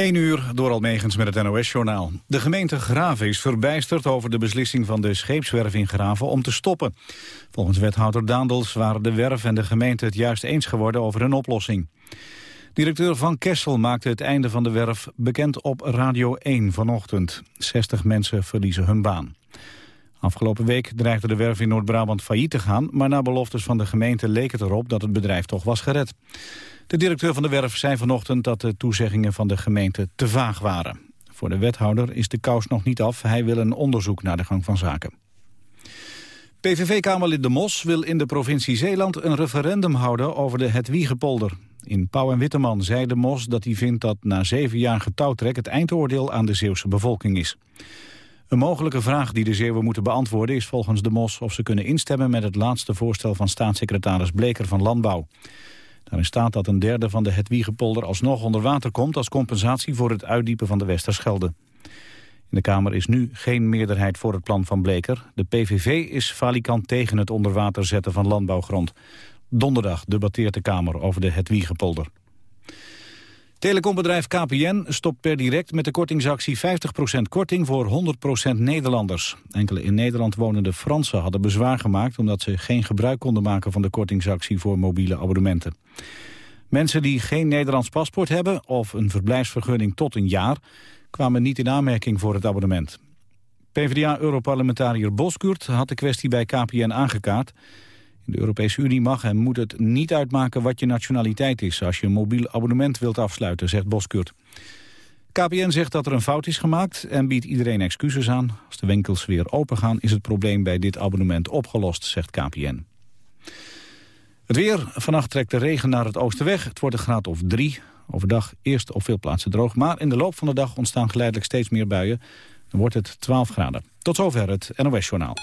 1 uur door Almegens met het NOS-journaal. De gemeente Graven is verbijsterd over de beslissing van de scheepswerf in Graven om te stoppen. Volgens wethouder Daandels waren de werf en de gemeente het juist eens geworden over een oplossing. Directeur Van Kessel maakte het einde van de werf bekend op Radio 1 vanochtend. 60 mensen verliezen hun baan. Afgelopen week dreigde de werf in Noord-Brabant failliet te gaan... maar na beloftes van de gemeente leek het erop dat het bedrijf toch was gered. De directeur van de werf zei vanochtend dat de toezeggingen van de gemeente te vaag waren. Voor de wethouder is de kous nog niet af. Hij wil een onderzoek naar de gang van zaken. PVV-kamerlid De Mos wil in de provincie Zeeland een referendum houden over de Hetwiegepolder. In Pauw en Witteman zei De Mos dat hij vindt dat na zeven jaar getouwtrek het eindoordeel aan de Zeeuwse bevolking is. Een mogelijke vraag die de Zeeuwen moeten beantwoorden is volgens De Mos of ze kunnen instemmen met het laatste voorstel van staatssecretaris Bleker van Landbouw. Daarin staat dat een derde van de Hetwiegepolder alsnog onder water komt... als compensatie voor het uitdiepen van de Westerschelde. In de Kamer is nu geen meerderheid voor het plan van Bleker. De PVV is falikant tegen het onder water zetten van landbouwgrond. Donderdag debatteert de Kamer over de Hetwiegepolder. Telecombedrijf KPN stopt per direct met de kortingsactie 50% korting voor 100% Nederlanders. Enkele in Nederland wonende Fransen hadden bezwaar gemaakt... omdat ze geen gebruik konden maken van de kortingsactie voor mobiele abonnementen. Mensen die geen Nederlands paspoort hebben of een verblijfsvergunning tot een jaar... kwamen niet in aanmerking voor het abonnement. PvdA-europarlementariër Boskurt had de kwestie bij KPN aangekaart... De Europese Unie mag en moet het niet uitmaken wat je nationaliteit is... als je een mobiel abonnement wilt afsluiten, zegt Boskurt. KPN zegt dat er een fout is gemaakt en biedt iedereen excuses aan. Als de winkels weer opengaan is het probleem bij dit abonnement opgelost, zegt KPN. Het weer. Vannacht trekt de regen naar het oosten weg. Het wordt een graad of drie. Overdag eerst op veel plaatsen droog. Maar in de loop van de dag ontstaan geleidelijk steeds meer buien. Dan wordt het 12 graden. Tot zover het NOS Journaal.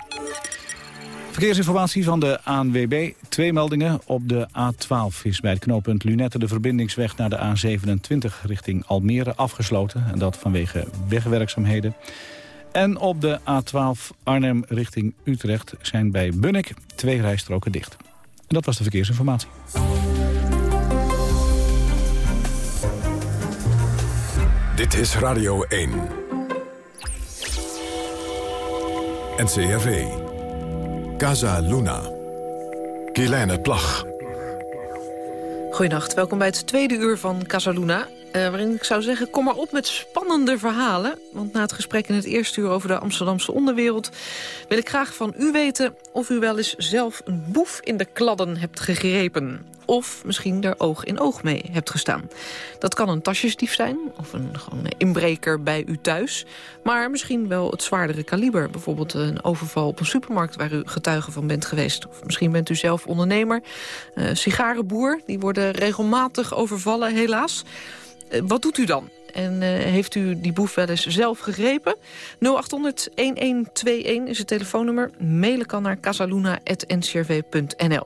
Verkeersinformatie van de ANWB. Twee meldingen. Op de A12 is bij het knooppunt Lunette de verbindingsweg naar de A27 richting Almere afgesloten. En dat vanwege wegwerkzaamheden. En op de A12 Arnhem richting Utrecht zijn bij Bunnik twee rijstroken dicht. En dat was de verkeersinformatie. Dit is Radio 1. NCRV. Casa Luna. Kielijne Plag. Goedenacht, welkom bij het tweede uur van Casa Luna. Uh, waarin ik zou zeggen, kom maar op met spannende verhalen. Want na het gesprek in het eerste uur over de Amsterdamse onderwereld... wil ik graag van u weten of u wel eens zelf een boef in de kladden hebt gegrepen of misschien er oog in oog mee hebt gestaan. Dat kan een tasjesdief zijn of een, gewoon inbreker bij u thuis. Maar misschien wel het zwaardere kaliber. Bijvoorbeeld een overval op een supermarkt waar u getuige van bent geweest. Of misschien bent u zelf ondernemer. Uh, sigarenboer, die worden regelmatig overvallen helaas. Uh, wat doet u dan? En uh, heeft u die boef wel eens zelf gegrepen? 0800-1121 is het telefoonnummer. Mailen kan naar casaluna.ncrv.nl.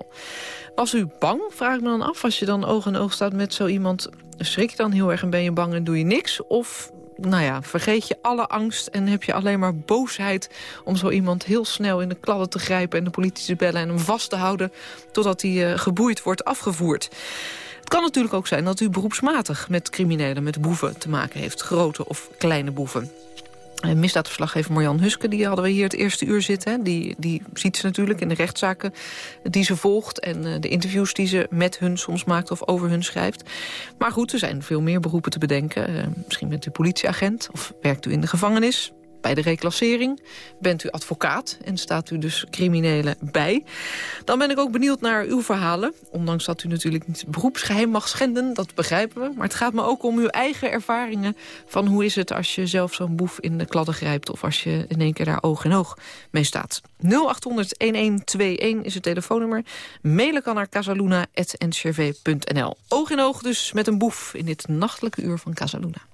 Was u bang, vraag ik me dan af. Als je dan oog in oog staat met zo iemand... schrik je dan heel erg en ben je bang en doe je niks? Of nou ja, vergeet je alle angst en heb je alleen maar boosheid... om zo iemand heel snel in de kladden te grijpen en de politie te bellen... en hem vast te houden totdat hij uh, geboeid wordt afgevoerd. Het kan natuurlijk ook zijn dat u beroepsmatig met criminelen, met boeven te maken heeft. Grote of kleine boeven. Misdaadverslaggever Marjan Huske, die hadden we hier het eerste uur zitten. Die, die ziet ze natuurlijk in de rechtszaken die ze volgt... en uh, de interviews die ze met hun soms maakt of over hun schrijft. Maar goed, er zijn veel meer beroepen te bedenken. Uh, misschien bent u politieagent of werkt u in de gevangenis bij de reclassering. Bent u advocaat en staat u dus criminelen bij. Dan ben ik ook benieuwd naar uw verhalen. Ondanks dat u natuurlijk niet beroepsgeheim mag schenden, dat begrijpen we. Maar het gaat me ook om uw eigen ervaringen van hoe is het als je zelf zo'n boef in de kladden grijpt... of als je in één keer daar oog in oog mee staat. 0800-1121 is het telefoonnummer. Mailen kan naar casaluna.ncrv.nl. Oog in oog dus met een boef in dit nachtelijke uur van Casaluna.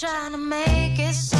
Trying to make it so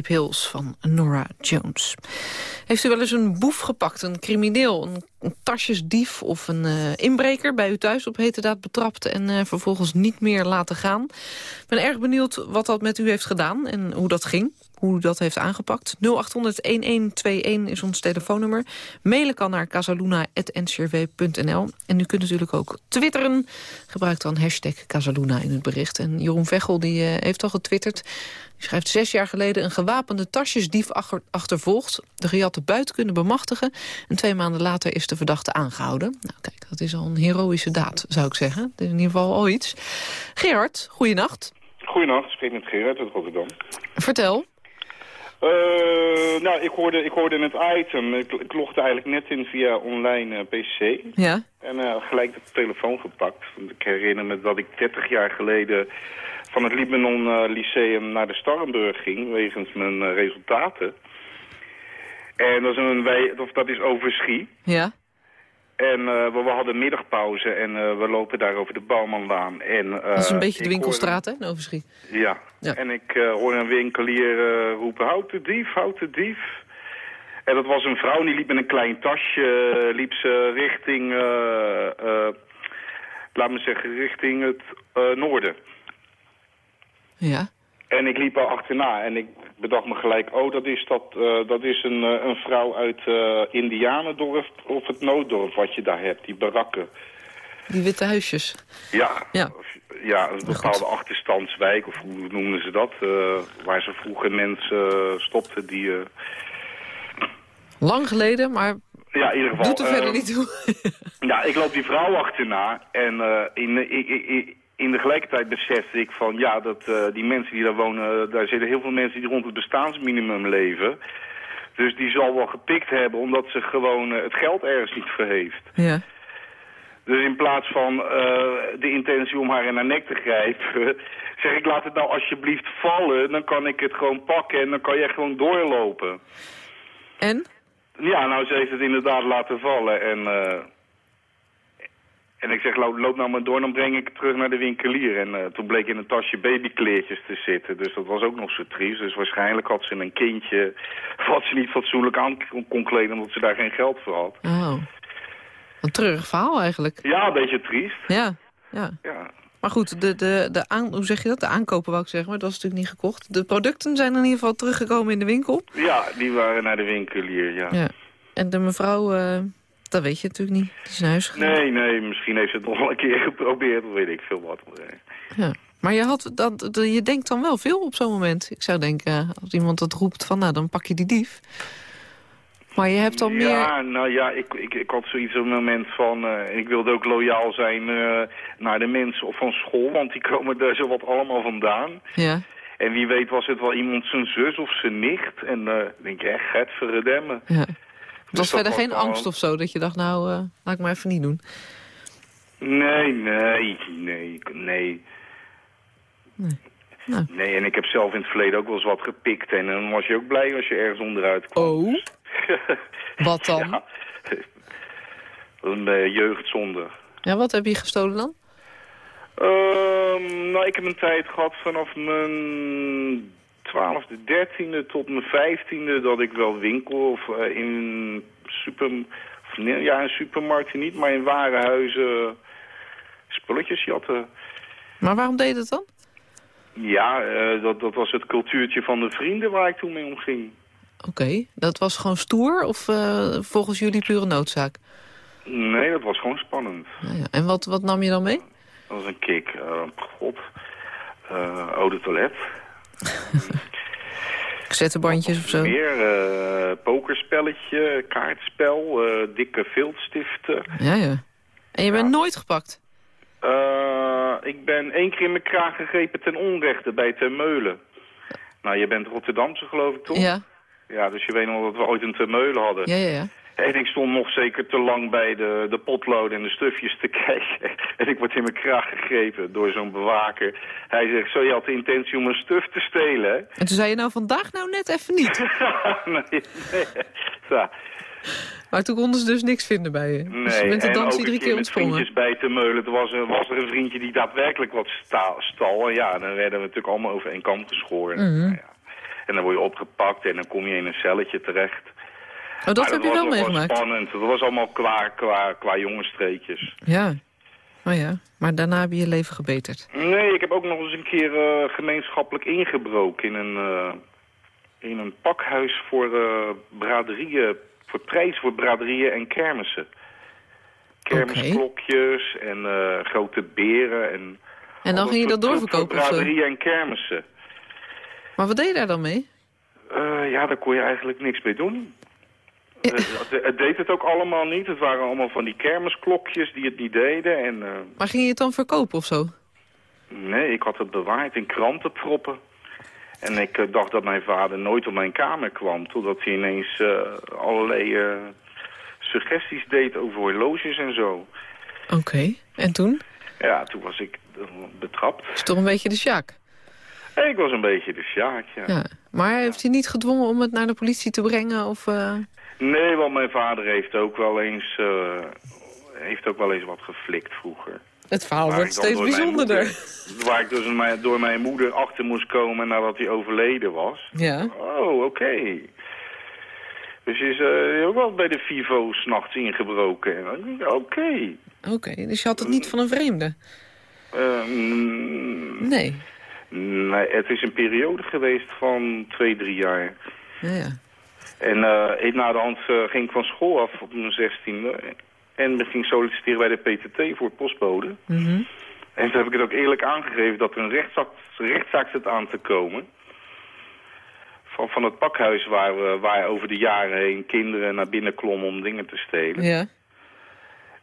Pills van Nora Jones. Heeft u wel eens een boef gepakt, een crimineel, een, een tasjesdief of een eh, inbreker bij u thuis op heterdaad betrapt en eh, vervolgens niet meer laten gaan? Ik ben erg benieuwd wat dat met u heeft gedaan en hoe dat ging. Hoe u dat heeft aangepakt. 0800-1121 is ons telefoonnummer. Mailen kan naar casaluna.ncrw.nl. En u kunt natuurlijk ook twitteren. Gebruik dan hashtag Casaluna in het bericht. En Jeroen Vechel die, eh, heeft al getwitterd. Die schrijft zes jaar geleden een gewapende tasjesdief achter, achtervolgd. De gejatte buit kunnen bemachtigen. En twee maanden later is de verdachte aangehouden. Nou kijk, dat is al een heroïsche daad, zou ik zeggen. Dat is in ieder geval al iets. Gerard, goeienacht. Goedenacht, ik spreek met Gerard uit Rotterdam. Vertel. Eh, nou, ik hoorde, ik hoorde het item. Ik, ik logde eigenlijk net in via online eh, PC. Ja. En eh, gelijk de telefoon gepakt. Want ik herinner me dat ik 30 jaar geleden van het Libanon Lyceum naar de Starrenburg ging. Wegens mijn resultaten. En dat is, een, wij, of dat is over Schie. Ja. En eh, we, we hadden middagpauze en eh, we lopen daar over de Bouwmanlaan. En, eh, Dat is een beetje de winkelstraat, hè, in ja. Ja. en ik hoor een winkelier roepen, houd de dief, houd de dief. En dat was een vrouw, die liep met een klein tasje, liep ze richting, laat me zeggen, richting het noorden. Ja. En ik liep er achterna en ik bedacht me gelijk, oh, dat is, dat, eh, dat is een, eh, een vrouw uit eh Indianendorp of het Nooddorp wat je daar hebt, die barakken. Die witte huisjes. Ja, Ja. Ja een bepaalde achterstandswijk, of hoe noemden ze dat? waar ze vroeger mensen stopten die... Lang geleden, maar ja, in ieder geval... doet er verder niet toe. Ja, ik loop die vrouw achterna en in, in de gelijkertijd besefte ik van, ja, dat eh, die mensen die daar wonen, daar zitten heel veel mensen die rond het bestaansminimum leven. Dus die zal wel gepikt hebben omdat ze gewoon eh, het geld ergens niet verheeft. Ja. Dus in plaats van eh, de intentie om haar in haar nek te grijpen, zeg ik laat het nou alsjeblieft vallen. Dan kan ik het gewoon pakken en dan kan jij gewoon doorlopen. En? Ja, nou ze heeft het inderdaad laten vallen en... en ik zeg, loop, nou maar door, dan breng ik het terug naar de winkelier. En eh, toen bleek in een tasje babykleertjes te zitten. Dus dat was ook nog zo triest. Dus waarschijnlijk had ze een kindje wat ze niet fatsoenlijk aan kon- kleden... omdat ze daar geen geld voor had. Oh. Een treurig verhaal eigenlijk. Ja, een beetje triest. Ja, ja. Ja, Maar goed, de, de, de aan, hoe zeg je dat? De aankopen wou ik zeggen, maar dat was natuurlijk niet gekocht. De producten zijn in ieder geval teruggekomen in de winkel. ja die waren naar de winkelier, ja. Ja. En de mevrouw, eh, dat weet je natuurlijk niet. Die is naar huis gegaan. Nee, nee, misschien heeft ze het nog wel een keer geprobeerd, of weet ik veel wat. Ja. Maar je, had, dat, je denkt dan wel veel op zo'n moment. Ik zou denken, als iemand dat roept van, nou, dan pak je die dief. Maar je hebt al meer... Ja, nou ja, ik, ik, ik had zoiets op een moment van... eh, ik wilde ook loyaal zijn eh, naar de mensen of van school, want die komen daar zo wat allemaal vandaan. Ja. En wie weet was het wel iemand zijn zus of zijn nicht. En eh denk je, echt, het verredemmen. ja. Het was verder geen angst of zo, dat je dacht, nou, eh, laat ik maar even niet doen. Nee, nee, nee, nee. Nou. Nee, en ik heb zelf in het verleden ook wel eens wat gepikt. En dan was je ook blij als je ergens onderuit kwam. Oh, wat dan? Ja. Een uh, jeugdzonde. Ja, wat heb je gestolen dan? Ehm, nou, ik heb een tijd gehad vanaf mijn twaalfde, dertiende tot mijn vijftiende... dat ik wel winkel of eh, in super... Of, nee, ja, in supermarkten niet, maar in warenhuizen spulletjes jatten. Maar waarom deed dat dan? Ja, eh, dat, dat was het cultuurtje van de vrienden waar ik toen mee omging. Oké, dat was gewoon stoer of eh, volgens jullie pure noodzaak? Nee, dat was gewoon spannend. Nou ja. En wat, wat nam je dan mee? Dat was een kick. Eh, God. Eh eau de toilet. Cassettebandjes of zo? Meer eh, pokerspelletje, kaartspel, eh, dikke viltstiften. Ja, ja. En je bent nooit gepakt? Eh, ik ben één keer in mijn kraag gegrepen ten onrechte bij Termeulen. Nou, je bent Rotterdamse geloof ik toch? Ja, Ja, dus je weet nog dat we ooit een Termeulen hadden. ja, ja. ja. En ik stond nog zeker te lang bij de, de potloden en de stufjes te kijken. En ik word in mijn kraag gegrepen door zo'n bewaker. Hij zegt, zo je had de intentie om een stuf te stelen, hè? En toen zei je nou vandaag nou net even niet. nee, nee. Ja, Maar toen konden ze dus niks vinden bij je. nee. Dus je bent de dans een keer ontsprongen. vriendjes bij te meulen. Er was, er was er een vriendje die daadwerkelijk wat sta, stal. En ja, dan werden we natuurlijk allemaal over één kam geschoren. Mhm. Nou ja. En dan word je opgepakt en dan kom je in een celletje terecht. Oh, dat heb je was wel meegemaakt? spannend. Dat was allemaal qua, qua, qua jongensstreekjes. Ja. Oh ja, maar daarna heb je je leven gebeterd. Nee, ik heb ook nog eens een keer eh, gemeenschappelijk ingebroken in een, eh, in een pakhuis voor eh, braderieën, voor prijs voor braderieën en kermissen. Kermisklokjes en grote beren en... En dan ging je dat doorverkopen voor of? Braderieën en kermissen. Maar wat deed je daar dan mee? Ja, daar kon je eigenlijk niks mee doen. Eh, het, deed het ook allemaal niet. Het waren allemaal van die kermisklokjes die het niet deden. En, eh, Maar ging je het dan verkopen of zo? Nee, ik had het bewaard in krantenproppen. En ik eh, dacht dat mijn vader nooit op mijn kamer kwam... totdat hij ineens eh, allerlei suggesties deed over horloges en zo. Oké, en toen? Ja, toen was ik betrapt. Is toch een beetje de sjaak? Ik was een beetje de sjaak, ja. Ja. Maar heeft hij niet gedwongen om het naar de politie te brengen? Of, Nee, want mijn vader heeft ook wel eens, eh, heeft ook wel eens wat geflikt vroeger. Het verhaal Waar wordt steeds bijzonderder. moeder- waar ik dus mijn- door mijn moeder achter moest komen nadat hij overleden was. Ja. Oh, oké. Dus is eh, ook wel bij de Vivo s'nachts ingebroken. Oké. Oké, dus je had het niet van een vreemde? Eh, mm, Nee. nee, het is een periode geweest van twee, drie jaar. Ja, ja. En eh, na de hand eh, ging ik van school af op mijn zestiende. En ik ging solliciteren bij de PTT voor postbode. Mhm. En toen heb ik het ook eerlijk aangegeven dat er een rechtszaak, rechtszaak zit aan te komen. Van, van het pakhuis waar, we, waar over de jaren heen kinderen naar binnen klommen om dingen te stelen. ja.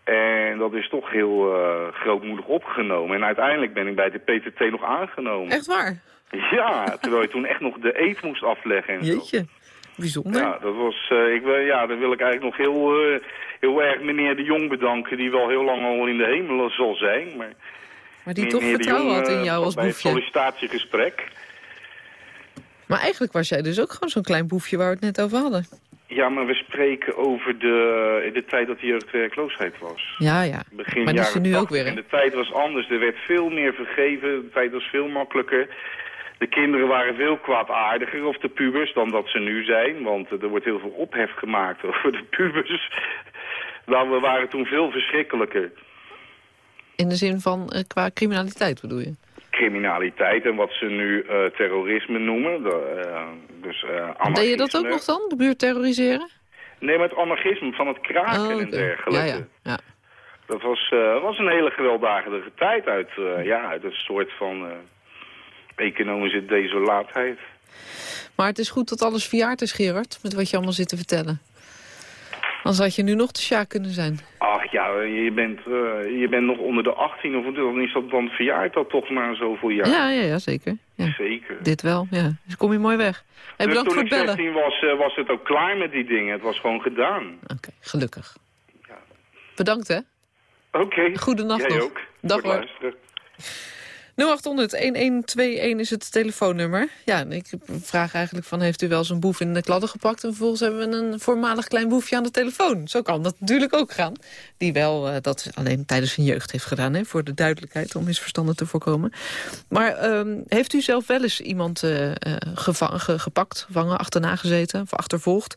En dat is toch heel eh, grootmoedig opgenomen. En uiteindelijk ben ik bij de PTT nog aangenomen. Echt waar? Ja, terwijl je toen echt nog de eet moest afleggen en zo. Bijzonder. Ja, dat was, eh, ik, wil- ja, dan wil ik eigenlijk nog heel, eh, heel erg meneer de Jong bedanken... die wel heel lang al in de hemel zal zijn. Maar maar die toch vertrouwen Jong, had in eh, jou als bij het boefje. sollicitatiegesprek... Maar eigenlijk was jij dus ook gewoon zo'n klein boefje waar we het net over hadden. Ja, maar we spreken over de, de tijd dat de jeugdwerkloosheid was. Ja, ja. Begin Maar die is er nu ook 80. weer, hè? En de tijd was anders. Er werd veel meer vergeven. De tijd was veel makkelijker. De kinderen waren veel kwaadaardiger, of de pubers, dan dat ze nu zijn. Want eh, er wordt heel veel ophef gemaakt over de pubers. Nou, we waren toen veel verschrikkelijker. In de zin van eh, qua criminaliteit bedoel je? Criminaliteit en wat ze nu eh, terrorisme noemen. De, eh, dus, Deed je dat ook nog dan, de buurt terroriseren? Nee, maar het anarchisme van het kraken Oh, en dergelijke. Ja, ja, ja. Dat was, was een hele gewelddadige tijd uit, ja, uit een soort van economische desolaatheid. Maar het is goed dat alles verjaard is, Gerard, met wat je allemaal zit te vertellen. Anders had je nu nog de Sjaak kunnen zijn. Ach ja, je bent, eh, je bent nog onder de 18 of dan is dat dan verjaart dat toch na zoveel jaar. Ja, ja, ja, zeker. Ja. Zeker. Dit wel, ja. Dus kom je mooi weg. Hey, Dus bedankt toen voor ik het bellen. 16 was, eh, was het ook klaar met die dingen. Het was gewoon gedaan. Oké, gelukkig. Bedankt, hè. Oké. Goedenacht Jij nog. ook. Dag, hoor. Luisteren. 0800-1121 is het telefoonnummer. Ja, en ik vraag eigenlijk van, heeft u wel zo'n boef in de kladden gepakt... en vervolgens hebben we een voormalig klein boefje aan de telefoon. Zo kan dat natuurlijk ook gaan. Die wel eh, dat alleen tijdens zijn jeugd heeft gedaan, hè, voor de duidelijkheid... om misverstanden te voorkomen. Maar ehm, heeft u zelf wel eens iemand eh, eh, geva- ge- gepakt, gevangen, achterna gezeten... of achtervolgd?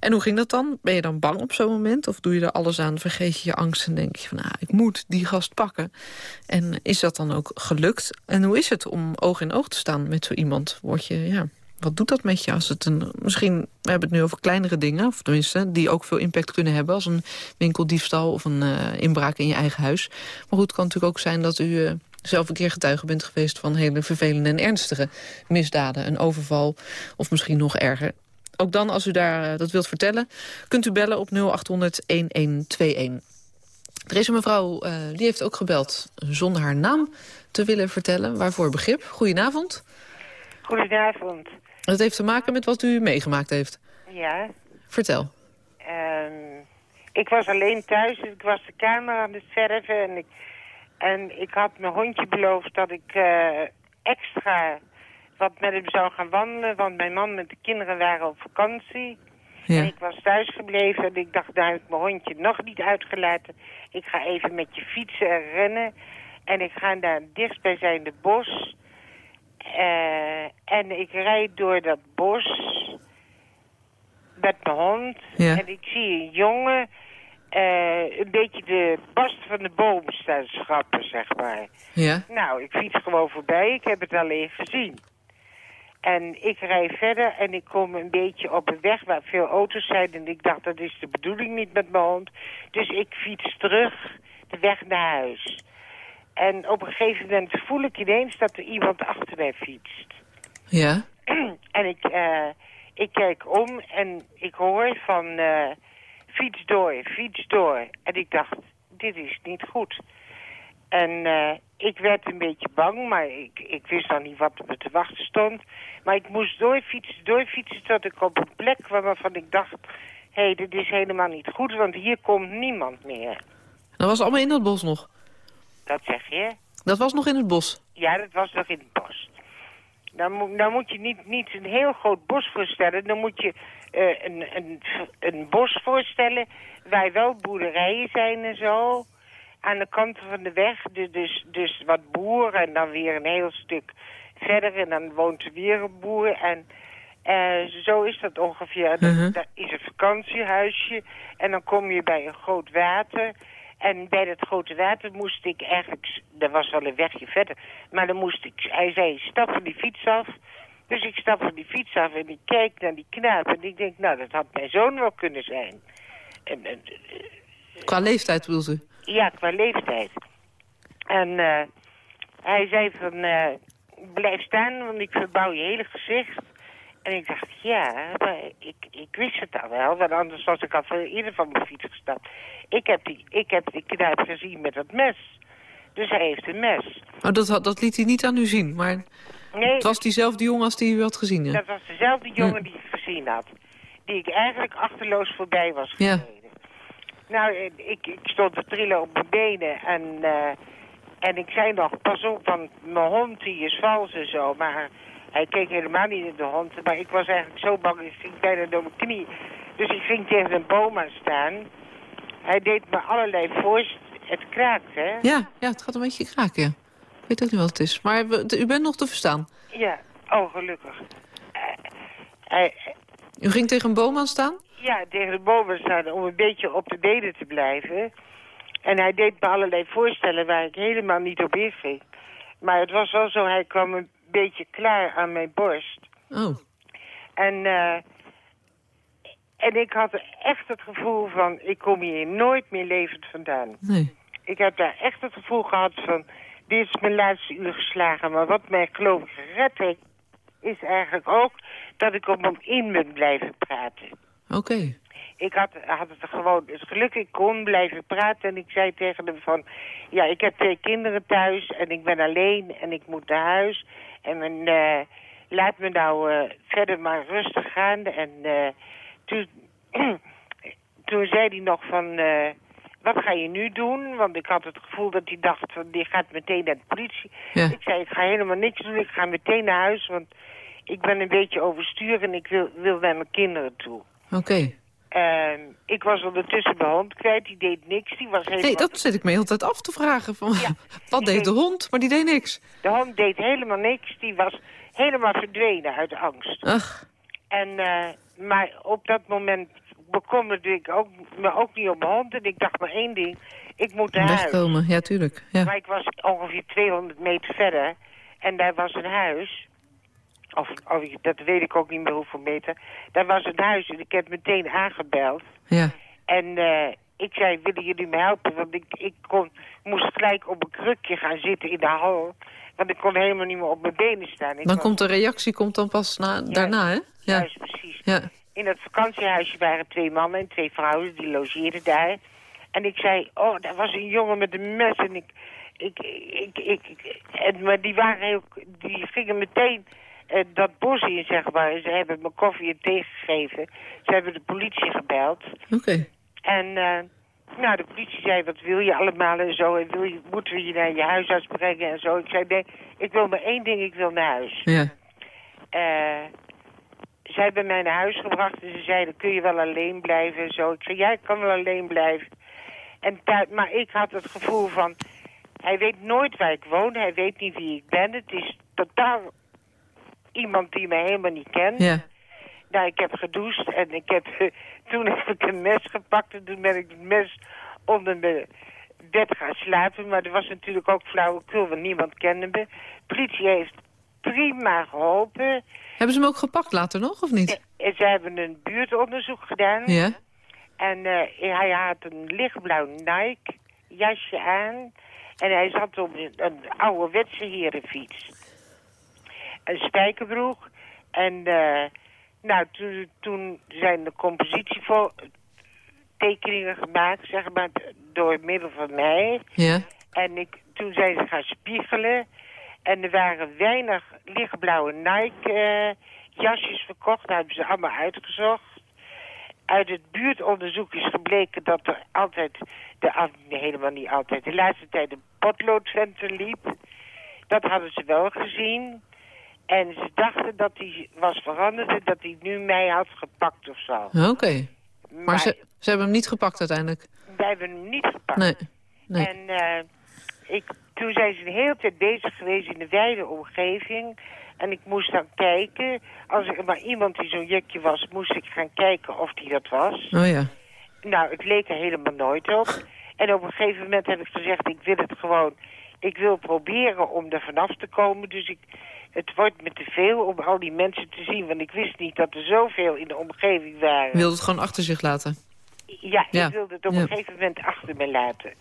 En hoe ging dat dan? Ben je dan bang op zo'n moment? Of doe je er alles aan, vergeet je je angst en denk je van... Ah, ik moet die gast pakken. En is dat dan ook gelukt? En hoe is het om oog in oog te staan met zo iemand? Word je, ja, wat doet dat met je als het een... Misschien, we hebben het nu over kleinere dingen, of tenminste... die ook veel impact kunnen hebben als een winkeldiefstal... of een eh, inbraak in je eigen huis. Maar goed, het kan natuurlijk ook zijn dat u... eh, zelf een keer getuige bent geweest van hele vervelende en ernstige misdaden. Een overval of misschien nog erger. Ook dan, als u daar eh, dat wilt vertellen, kunt u bellen op 0800-1121. Er is een mevrouw, eh, die heeft ook gebeld zonder haar naam te willen vertellen. Waarvoor begrip. Goedenavond. Goedenavond. Het heeft te maken met wat u meegemaakt heeft. Ja, Vertel. ehm, ik was alleen thuis. Ik was de kamer aan het verven. En ik, en ik had mijn hondje beloofd dat ik eh, extra wat met hem zou gaan wandelen. Want mijn man met de kinderen waren op vakantie. En ik was thuis gebleven en ik dacht, nou heb ik mijn hondje nog niet uitgelaten. Ik ga even met je fietsen en rennen. En ik ga naar het dichtstbijzijnde bos. Eh, en ik rijd door dat bos met mijn hond. Ja. En ik zie een jongen eh, een beetje de bast van de boom staan schrappen, zeg maar. Ja. Nou, ik fiets gewoon voorbij. Ik heb het alleen gezien. En ik rijd verder en ik kom een beetje op een weg waar veel auto's zijn. En ik dacht, dat is de bedoeling niet met mijn hond. Dus ik fiets terug de weg naar huis. En op een gegeven moment voel ik ineens dat er iemand achter mij fietst. Ja. en ik, eh, ik kijk om en ik hoor van eh, fiets door, fiets door. En ik dacht, dit is niet goed. En eh, ik werd een beetje bang, maar ik, ik wist nog niet wat me te wachten stond. Maar ik moest doorfietsen, doorfietsen tot ik op een plek kwam waarvan ik dacht... hé, hey, dit is helemaal niet goed, want hier komt niemand meer. Dat was allemaal in dat bos nog. Dat zeg je? Dat was nog in het bos. Ja, dat was nog in het bos. Dan, moet- dan moet je niet, niet een heel groot bos voorstellen. Dan moet je eh, een, een, een bos voorstellen waar wel boerderijen zijn en zo. Aan de kanten van de weg. Dus, dus, dus wat boeren en dan weer een heel stuk verder. En dan woont er weer een boer. En eh, zo is dat ongeveer. Dan, Mhm. Daar is een vakantiehuisje. En dan kom je bij een groot water. En bij dat grote water moest ik eigenlijk... Er was wel een wegje verder. Maar dan moest ik... Hij zei, stap van die fiets af. Dus ik stap van die fiets af en ik kijk naar die knaap. En ik denk, nou, dat had mijn zoon wel kunnen zijn. En, en, Qua leeftijd u? ja, qua leeftijd. En eh, hij zei van, eh, blijf staan, want ik verbouw je hele gezicht. En ik dacht, ja, maar ik, ik wist het al wel, want anders was ik al veel eerder van mijn fiets gestapt. Ik heb die, ik heb die knaap gezien met dat mes. Dus hij heeft een mes. Oh, dat, dat liet hij niet aan u zien, maar Nee, het was diezelfde jongen als die u had gezien, ja. dat was dezelfde jongen die ik gezien had. Die ik eigenlijk achterloos voorbij was Ja. Nou, eh, ik, ik stond te trillen op mijn benen en, eh, en ik zei nog, pas op, want mijn hond die is vals en zo. Maar hij keek helemaal niet naar de hond. Maar ik was eigenlijk zo bang, ik ging bijna door mijn knie. Dus ik ging tegen een boom aan staan. Hij deed me allerlei voorst. Het kraakt, hè? Ja, ja, het gaat een beetje kraken, ja. Ik weet ook niet wat het is. Maar we- u bent nog te verstaan. Ja, oh, gelukkig. Eh, hij, U ging tegen een boom aan staan? ja, tegen de bomen staan om een beetje op de benen te blijven. En hij deed me allerlei voorstellen waar ik helemaal niet op inging. Maar het was wel zo, hij kwam een beetje klaar aan mijn borst. Oh, En, eh, en ik had echt het gevoel van, ik kom hier nooit meer levend vandaan. nee. Ik heb daar echt het gevoel gehad van, dit is mijn laatste uur geslagen. Maar wat mij geloof ik gered heeft, is eigenlijk ook dat ik op hem in ben blijven praten. Oké. Ik had, had het gewoon, het geluk, ik kon blijven praten en ik zei tegen hem van... Ja, ik heb twee kinderen thuis en ik ben alleen en ik moet naar huis. En eh, laat me nou eh, verder maar rustig gaan. En eh, toen, toen zei hij nog van... wat ga je nu doen? Want ik had het gevoel dat hij dacht, van, die gaat meteen naar de politie. Ja. Ik zei, ik ga helemaal niks doen, ik ga meteen naar huis, want ik ben een beetje overstuur en ik wil, wil naar mijn kinderen toe. Oké. Ehm, ik was ondertussen mijn hond kwijt, die deed niks. Die was helemaal... Nee, dat zit ik me heel tijd af te vragen. Van, Ja. Wat deed de hond? Maar die deed niks. De hond deed helemaal niks, die was helemaal verdwenen uit angst. Ach, En, eh, maar op dat moment bekommerde ik ook, me ook niet om mijn hond. En ik dacht maar één ding, ik moet naar huis. Ja, tuurlijk. Ja. Maar ik was ongeveer 200 meter verder. En daar was een huis. Of, of dat weet ik ook niet meer hoeveel meter. Daar was een huis en ik heb meteen aangebeld. ja. En eh, ik zei, willen jullie me helpen? Want ik, ik kon, moest gelijk op een krukje gaan zitten in de hal. Want ik kon helemaal niet meer op mijn benen staan. Ik Dan was- komt de reactie komt dan pas na, daarna, hè? Ja. Juist, precies. Ja. In het vakantiehuisje waren twee mannen en twee vrouwen, die logeerden daar. En ik zei, oh, daar was een jongen met een mes en ik... ik, ik, ik, ik- en, maar die, waren heel, die gingen meteen dat bos in, zeg maar. Ze hebben me koffie en thee gegeven. Ze hebben de politie gebeld. Oké. En eh, nou, de politie zei, wat wil je allemaal en zo. En wil je, moeten we je naar je huisarts brengen en zo. Ik zei, nee, ik wil maar één ding, ik wil naar huis. Ja. Eh, ze hebben mij naar huis gebracht en ze zeiden, kun je wel alleen blijven en zo. Ik zei, ja, ik kan wel alleen blijven. En maar ik had het gevoel van, hij weet nooit waar ik woon, hij weet niet wie ik ben. Het is totaal iemand die mij helemaal niet kent. Ja. Nou, ik heb gedoucht en ik heb, toen heb ik een mes gepakt en toen ben ik het mes onder mijn bed gaan slapen. Maar er was natuurlijk ook flauwekul, want niemand kende me. politie heeft prima geholpen. Hebben ze hem ook gepakt later nog, of niet? En ze hebben een buurtonderzoek gedaan. Ja. En eh, hij had een lichtblauw Nike jasje aan. En hij zat op een, een ouderwetse herenfiets. Een spijkerbroek. En eh, nou, toen, toen zijn de compositietekeningen gemaakt, zeg maar, door middel van mij. Ja. En ik, toen zijn ze gaan spiegelen. En er waren weinig lichtblauwe Nike-jasjes verkocht. Dat hebben ze allemaal uitgezocht. Uit het buurtonderzoek is gebleken dat er altijd, de, nee, helemaal niet altijd, de laatste tijd een potloodventer liep. Dat hadden ze wel gezien. En ze dachten dat hij was veranderd en dat hij nu mij had gepakt of zo. Oké. Maar ze, ze hebben hem niet gepakt uiteindelijk? wij hebben hem niet gepakt. Nee. nee. En eh, ik, toen zijn ze de hele tijd bezig geweest in de wijde omgeving. En ik moest dan kijken. Als er maar iemand die zo'n jukje was, moest ik gaan kijken of die dat was. Oh ja. Nou, het leek er helemaal nooit op. En op een gegeven moment heb ik gezegd, ik wil het gewoon... Ik wil proberen om er vanaf te komen. Dus ik, het wordt me te veel om al die mensen te zien. Want ik wist niet dat er zoveel in de omgeving waren. Wilde het gewoon achter zich laten? Ja, Ja. ik wilde het op Ja. een gegeven moment achter me laten.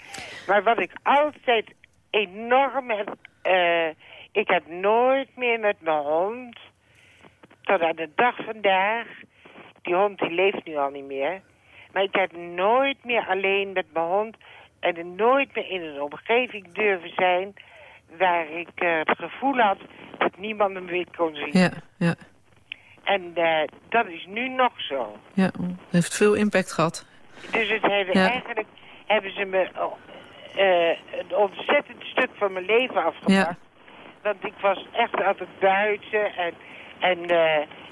Maar wat ik altijd enorm heb... eh, ik heb nooit meer met mijn hond tot aan de dag vandaag, die hond die leeft nu al niet meer. Maar ik heb nooit meer alleen met mijn hond en er nooit meer in een omgeving durven zijn waar ik eh, het gevoel had dat niemand hem weer kon zien. Ja, ja, En eh, dat is nu nog zo. ja. Het heeft veel impact gehad. Dus het hebben, Ja. eigenlijk hebben ze me oh, eh, een ontzettend stuk van mijn leven afgepakt. Ja. Want ik was echt altijd buiten en, en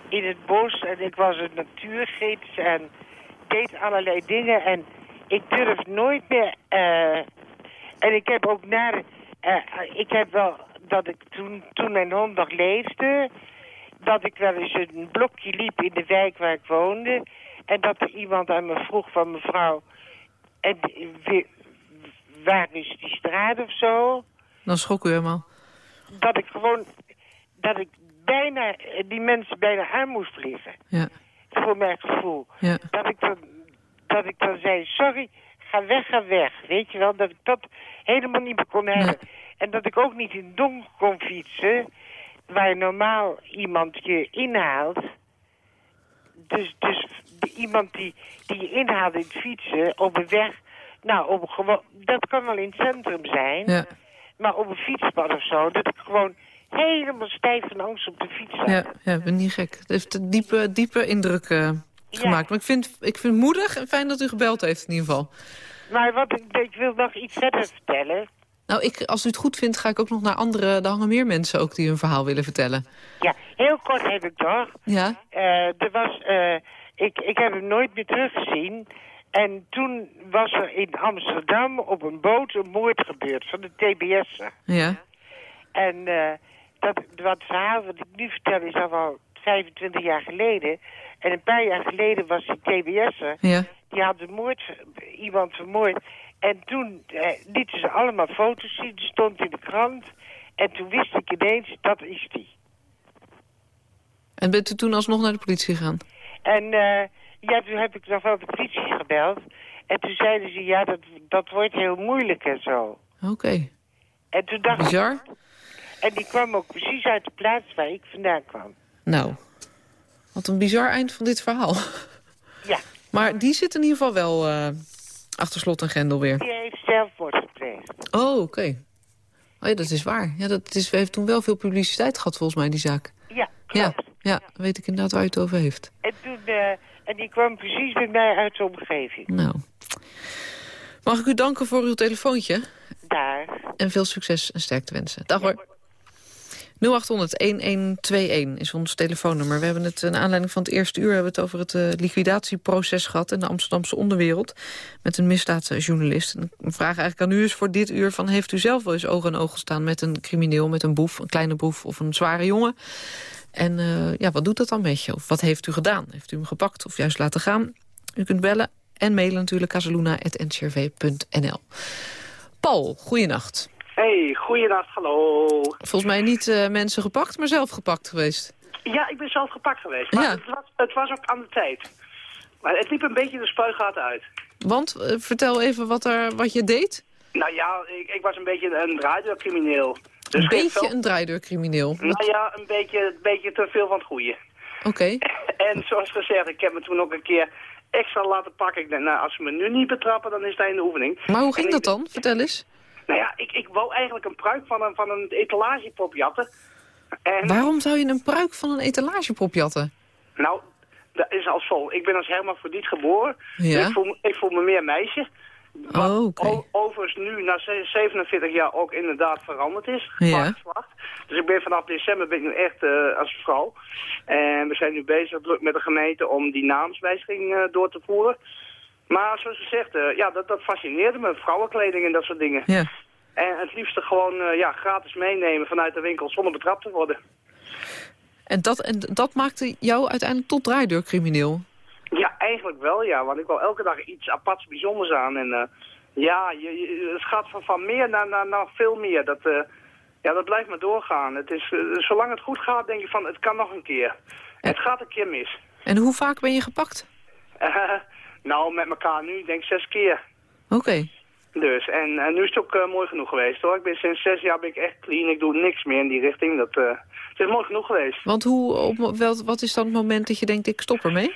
in het bos en ik was een natuurgids en deed allerlei dingen. En ik durf nooit meer... en ik heb ook naar... eh, ik heb wel dat ik toen, toen mijn hond nog leefde... dat ik wel eens een blokje liep in de wijk waar ik woonde... en dat er iemand aan me vroeg van mevrouw... en waar is die straat of zo... Dan schrok u helemaal. dat ik gewoon... dat ik bijna die mensen bijna aan moest vliegen. Ja, Voor mijn gevoel. ja. Dat ik dan, dat ik dan zei, sorry, ga weg, ga weg. Weet je wel, dat ik dat helemaal niet meer kon hebben. En dat ik ook niet in het donker kon fietsen... waar normaal iemand je inhaalt. Dus, dus de, iemand die, die je inhaalt in het fietsen op een weg... Nou, op gewoon, dat kan wel in het centrum zijn. Ja, Maar op een fietspad of zo, dat ik gewoon helemaal stijf van angst op de fiets zat. ja, ja, ben niet gek. Het heeft een diepe, diepe indruk Ja. Gemaakt. Maar ik vind, ik vind het moedig en fijn dat u gebeld heeft in ieder geval. Maar wat ik, wil nog iets verder vertellen. Nou, ik, als u het goed vindt, ga ik ook nog naar andere... Er hangen meer mensen ook die hun verhaal willen vertellen. Ja, heel kort heb ik toch. Ja? Eh, er was, eh, ik, ik heb hem nooit meer teruggezien. En toen was er in Amsterdam op een boot een moord gebeurd van de TBS'er. Ja? En eh, dat, wat verhaal wat ik nu vertel is al wel 25 jaar geleden. En een paar jaar geleden was die TBS'er... Ja? Die had de moord, iemand vermoord. En toen eh, lieten ze allemaal foto's zien. Die stond in de krant. En toen wist ik ineens, dat is die. En bent u toen alsnog naar de politie gegaan? En eh, ja, toen heb ik nog wel de politie gebeld. En toen zeiden ze, ja, dat, dat wordt heel moeilijk en zo. Oké. En toen dacht ik... Bizar? En die kwam ook precies uit de plaats waar ik vandaan kwam. Nou, wat een bizar eind van dit verhaal. Ja, Maar die zit in ieder geval wel eh, achter slot en grendel weer. die heeft zelfmoord gepleegd. Oh, oké. Oh ja, dat is waar. Ja, dat is, heeft toen wel veel publiciteit gehad, volgens mij, die zaak. Ja, Ja, klopt. ja, weet ik inderdaad waar u het over heeft. En, toen, eh, en die kwam precies bij mij uit de omgeving. Nou. Mag ik u danken voor uw telefoontje? Daar. En veel succes en sterkte wensen. Dag hoor. 0800-1121 is ons telefoonnummer. We hebben het, naar aanleiding van het eerste uur... hebben het over het eh, liquidatieproces gehad... in de Amsterdamse onderwereld met een misdaadjournalist. En een vraag eigenlijk aan u is voor dit uur... Van, heeft u zelf wel eens oog in oog gestaan met een crimineel... met een boef, een kleine boef of een zware jongen? En eh, ja, wat doet dat dan met je? Of wat heeft u gedaan? Heeft u hem gepakt of juist laten gaan? U kunt bellen en mailen natuurlijk casaluna.ncrv.nl. Paul, goeienacht. Hey, goeiedag, hallo. Volgens mij niet eh, mensen gepakt, maar zelf gepakt geweest. Ja, ik ben zelf gepakt geweest, maar Ja. het, was, het was ook aan de tijd. Maar het liep een beetje de spuigaten uit. Want, eh, vertel even wat, er, wat je deed. Nou ja, ik, ik was een beetje een radiocrimineel. Dus Een beetje een draaideurcrimineel. Oké. Nou ja, een beetje, een beetje te veel van het goede. En zoals gezegd, ik heb me toen ook een keer extra laten pakken. Ik denk, nou, als ze me nu niet betrappen, dan is het einde oefening. Maar hoe ging dat dan? Vertel eens. Nou ja, ik, ik wou eigenlijk een pruik van een, van een jatten. En, Waarom zou je een pruik van een etalagepop jatten? Nou, dat is als vol. Ik ben als hermafrodiet geboren. Ja? Ik, voel, ik voel me meer meisje. Wat Oh, overigens nu, na ze- 47 jaar, ook inderdaad veranderd is. Ja. Dus ik ben vanaf december ben ik nu echt eh, als vrouw. En we zijn nu bezig druk met de gemeente om die naamswijziging eh, door te voeren. Maar zoals gezegd, eh, ja, dat, dat fascineerde me. Vrouwenkleding en dat soort dingen. Ja. En het liefste gewoon eh, ja, gratis meenemen vanuit de winkel zonder betrapt te worden. En dat, en dat maakte jou uiteindelijk tot draaideurcrimineel? Ja, eigenlijk wel, ja. Want ik wil elke dag iets aparts bijzonders aan. En eh, ja, je, je- het gaat van, van meer naar, naar, naar veel meer. Dat, ja, dat blijft maar doorgaan. Het is, zolang het goed gaat, denk je van, het kan nog een keer. Het gaat een keer mis. En hoe vaak ben je gepakt? Nou, met elkaar nu, denk ik zes keer. Oké. Dus, en eh, nu is het ook eh, mooi genoeg geweest hoor. Ik ben sinds zes jaar ben ik echt clean. Ik doe niks meer in die richting. Dat, eh, het is mooi genoeg geweest. Want hoe, op, wel, wat is dan het moment dat je denkt, ik stop ermee?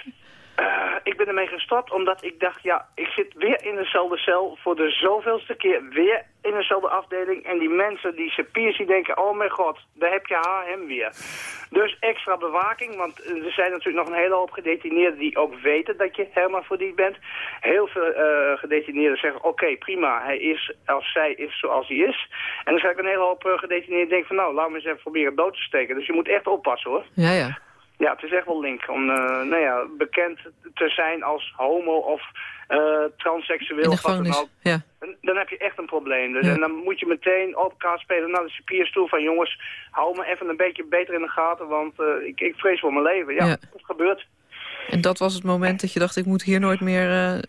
Ik ben ermee gestopt omdat ik dacht, ja, ik zit weer in dezelfde cel voor de zoveelste keer. Weer in dezelfde afdeling. En die mensen, die cipiers, die denken, oh mijn god, daar heb je haar hem weer. Dus extra bewaking, want er zijn natuurlijk nog een hele hoop gedetineerden die ook weten dat je hermafrodiet bent. Heel veel eh, gedetineerden zeggen, oké, prima, hij is, als zij is zoals hij is. En dan zijn ook een hele hoop eh, gedetineerden denken van, nou, laat me eens even proberen dood te steken. Dus je moet echt oppassen hoor. Ja, ja. Ja, het is echt wel link om eh, nou ja, bekend te zijn als homo of eh, transseksueel. Of wat dan ook. Ja. Dan heb je echt een probleem. Dus, Ja. En dan moet je meteen op elkaar spelen naar de cipiers toe van jongens, hou me even een beetje beter in de gaten, want eh, ik, ik vrees voor mijn leven. Ja, Ja. dat gebeurt. En dat was het moment dat je dacht, ik moet hier nooit meer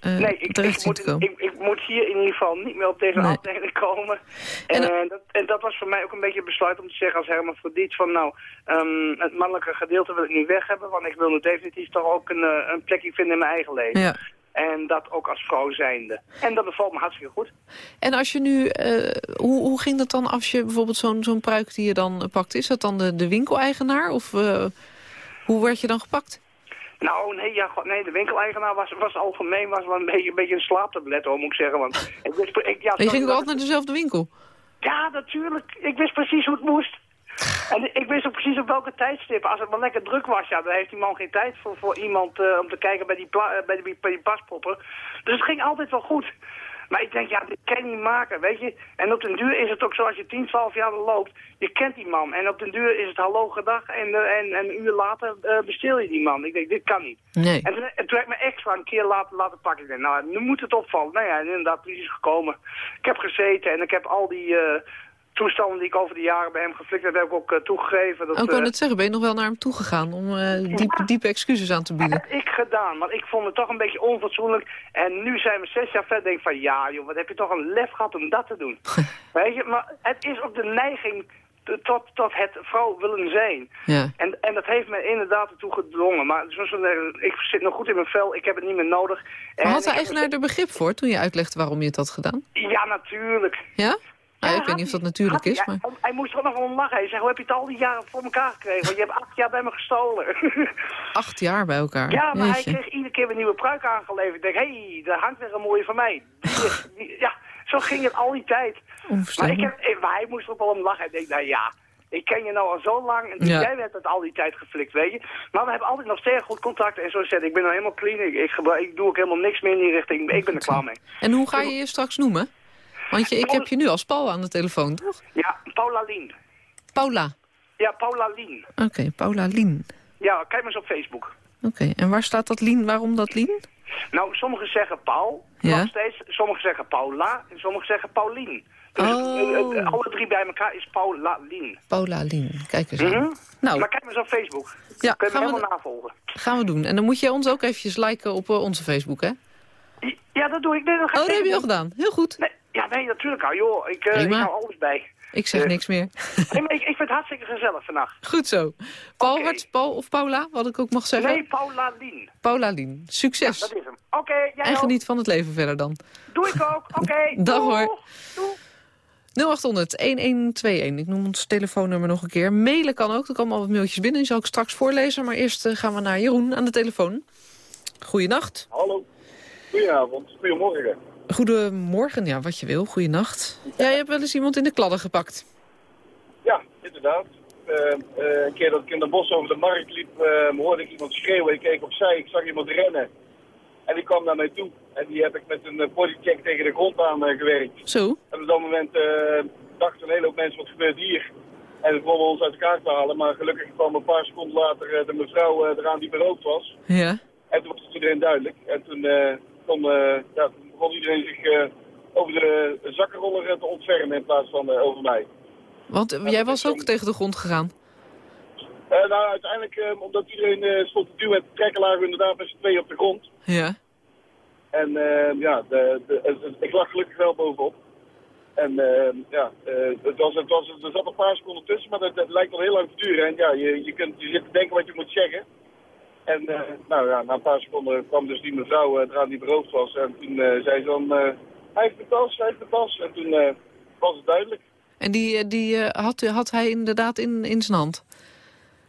eh Nee, ik, ik, moet, ik, ik moet hier in ieder geval niet meer op deze Nee. afdeling komen. En eh, dat, en dat was voor mij ook een beetje het besluit om te zeggen als hermafrodiet van nou, ehm, het mannelijke gedeelte wil ik niet weg hebben, want ik wil nu definitief toch ook een, eh, een plekje vinden in mijn eigen leven. Ja. En dat ook als vrouw zijnde. En dat bevalt me hartstikke goed. En als je nu, hoe, hoe ging dat dan als je bijvoorbeeld zo'n zo'n pruik die je dan pakt? Is dat dan de, de winkeleigenaar of hoe werd je dan gepakt? Nou, nee, ja, nee de winkeleigenaar was, was algemeen was wel een beetje, een beetje een slaaptablet, hoor, moet ik zeggen. Want ik wist, ik, ja, je ging dat altijd naar dezelfde winkel? Ja, natuurlijk. Ik wist precies hoe het moest. En ik wist ook precies op welke tijdstip. Als het maar lekker druk was, ja, dan heeft die man geen tijd voor, voor iemand eh, om te kijken bij die, eh, bij, die, bij die paspoppen. Dus het ging altijd wel goed. Maar ik denk, ja, dit kan je niet maken, weet je. En op den duur is het ook zo, als je 10, 12 jaar loopt, je kent die man. En op den duur is het hallo gedag en, eh, en, en een uur later eh besteel je die man. Ik denk, dit kan niet. Nee. En toen, en toen heb ik me extra een keer laten, laten pakken. Ik denk, nou, nu moet het opvallen. Nou ja, en inderdaad, politie is gekomen. Ik heb gezeten en ik heb al die eh, toestanden die ik over de jaren bij hem geflikt heb, heb ik ook eh, toegegeven. Dat, Ook Oh, kan eh, het zeggen, ben je nog wel naar hem toegegaan om eh diepe, diepe excuses aan te bieden? heb ik gedaan, want ik vond het toch een beetje onfatsoenlijk. En nu zijn we zes jaar verder, denk ik van, ja joh, wat heb je toch een lef gehad om dat te doen. Weet je, maar het is ook de neiging tot, tot het vrouw willen zijn. Ja. En, en dat heeft me inderdaad ertoe gedwongen. Maar zoals we- ik zit nog goed in mijn vel, ik heb het niet meer nodig. Maar En had de eigenaar er begrip voor toen je uitlegde waarom je het had gedaan? Ja, natuurlijk. Ja? Ja, ik weet niet of dat natuurlijk is, maar... Hij, hij moest er nog wel om lachen. Hij zei, hoe heb je het al die jaren voor elkaar gekregen? Want je hebt acht jaar bij me gestolen. Acht jaar bij elkaar. ja, maar hij kreeg iedere keer weer een nieuwe pruik aangeleverd. Ik denk, hé, hey, daar hangt weer een mooie van mij. Ja, zo ging het al die tijd. Maar, ik heb, maar hij moest er ook wel om lachen. Ik denk, nou ja, ik ken je nou al zo lang. En Ja. jij werd het al die tijd geflikt, weet je. Maar we hebben altijd nog steeds goed contact. En ik zei, ik ben nou helemaal clean. Ik, ik, ik doe ook helemaal niks meer in die richting. Ik ben er klaar mee. En hoe ga je je straks noemen? Want je, ik heb je nu als Paul aan de telefoon, toch? Ja, Paula Lien. Paula. Ja, Paula Lien. Oké, Paula Lien. Ja, kijk maar eens op Facebook. Oké, en waar staat dat Lien? Waarom dat Lien? Nou, sommigen zeggen Paul, Ja? nog steeds. Sommigen zeggen Paula en sommigen zeggen Paulien. Dus Oh. alle drie bij elkaar is Paula Lien. Paula Lien. Kijk eens. Mhm. Nou, Maar kijk maar eens op Facebook. Ja, Kun je me gaan helemaal de- navolgen. gaan we doen. En dan moet je ons ook eventjes liken op eh, onze Facebook, hè? Ja, dat doe ik. Nee, dat ga Oh, ik dat heb je al gedaan. Heel goed. Nee, ja, nee, natuurlijk al. Joh, ik, eh ik hou alles bij. Ik zeg Eh. niks meer. Nee, maar ik, ik vind het hartstikke gezellig vannacht. Goed zo. Paul, Oké. wat, Paul of Paula, wat ik ook mag zeggen. Nee, Paula Lien. Paula Lien. Succes. Dat is hem. Oké, jij en ook. geniet van het leven verder dan. Doe ik ook. Oké. Dag, doeg. hoor. Doeg. 0800-1121. Ik noem ons telefoonnummer nog een keer. Mailen kan ook. Er komen al wat mailtjes binnen. Die zal ik straks voorlezen. Maar eerst eh, gaan we naar Jeroen aan de telefoon. Goeienacht. Hallo. Goedenavond. Goedemorgen. Goedemorgen. Ja, wat je wil. Goeienacht. Jij hebt wel eens iemand in de kladden gepakt. Ja, inderdaad. Eh, eh, een keer dat ik in de bos over de markt liep, eh, hoorde ik iemand schreeuwen. Ik keek opzij, ik zag iemand rennen. En die kwam naar mij toe. En die heb ik met een bodycheck tegen de grond aan gewerkt. Zo. En op dat moment eh, dachten een hele hoop mensen, wat gebeurt hier? En we begonnen ons uit elkaar te halen. Maar gelukkig kwam een paar seconden later de mevrouw eh, eraan die beroofd was. Ja. En toen was het iedereen duidelijk. En toen, eh, kon, eh, ja, toen begon iedereen zich eh, over de zakkenroller eh, te ontfermen in plaats van eh, over mij. Want jij was ook tegen de grond gegaan. Nou, uiteindelijk, omdat iedereen stond te duwen en te trekken, lagen we inderdaad met z'n tweeën op de grond. Ja. En ja, de, de, ik lag gelukkig wel bovenop. En ja, het was, het was, er zat een paar seconden tussen, maar dat, dat lijkt wel heel lang te duren. En ja, je, je, kunt, je zit te denken wat je moet zeggen. En eh, nou ja, na een paar seconden kwam dus die mevrouw eh, eraan die beroofd was. En toen eh, zei ze dan, eh, hij heeft mijn tas, hij heeft mijn tas. En toen eh, was het duidelijk. En die, eh, die eh, had, had hij inderdaad in, in zijn hand?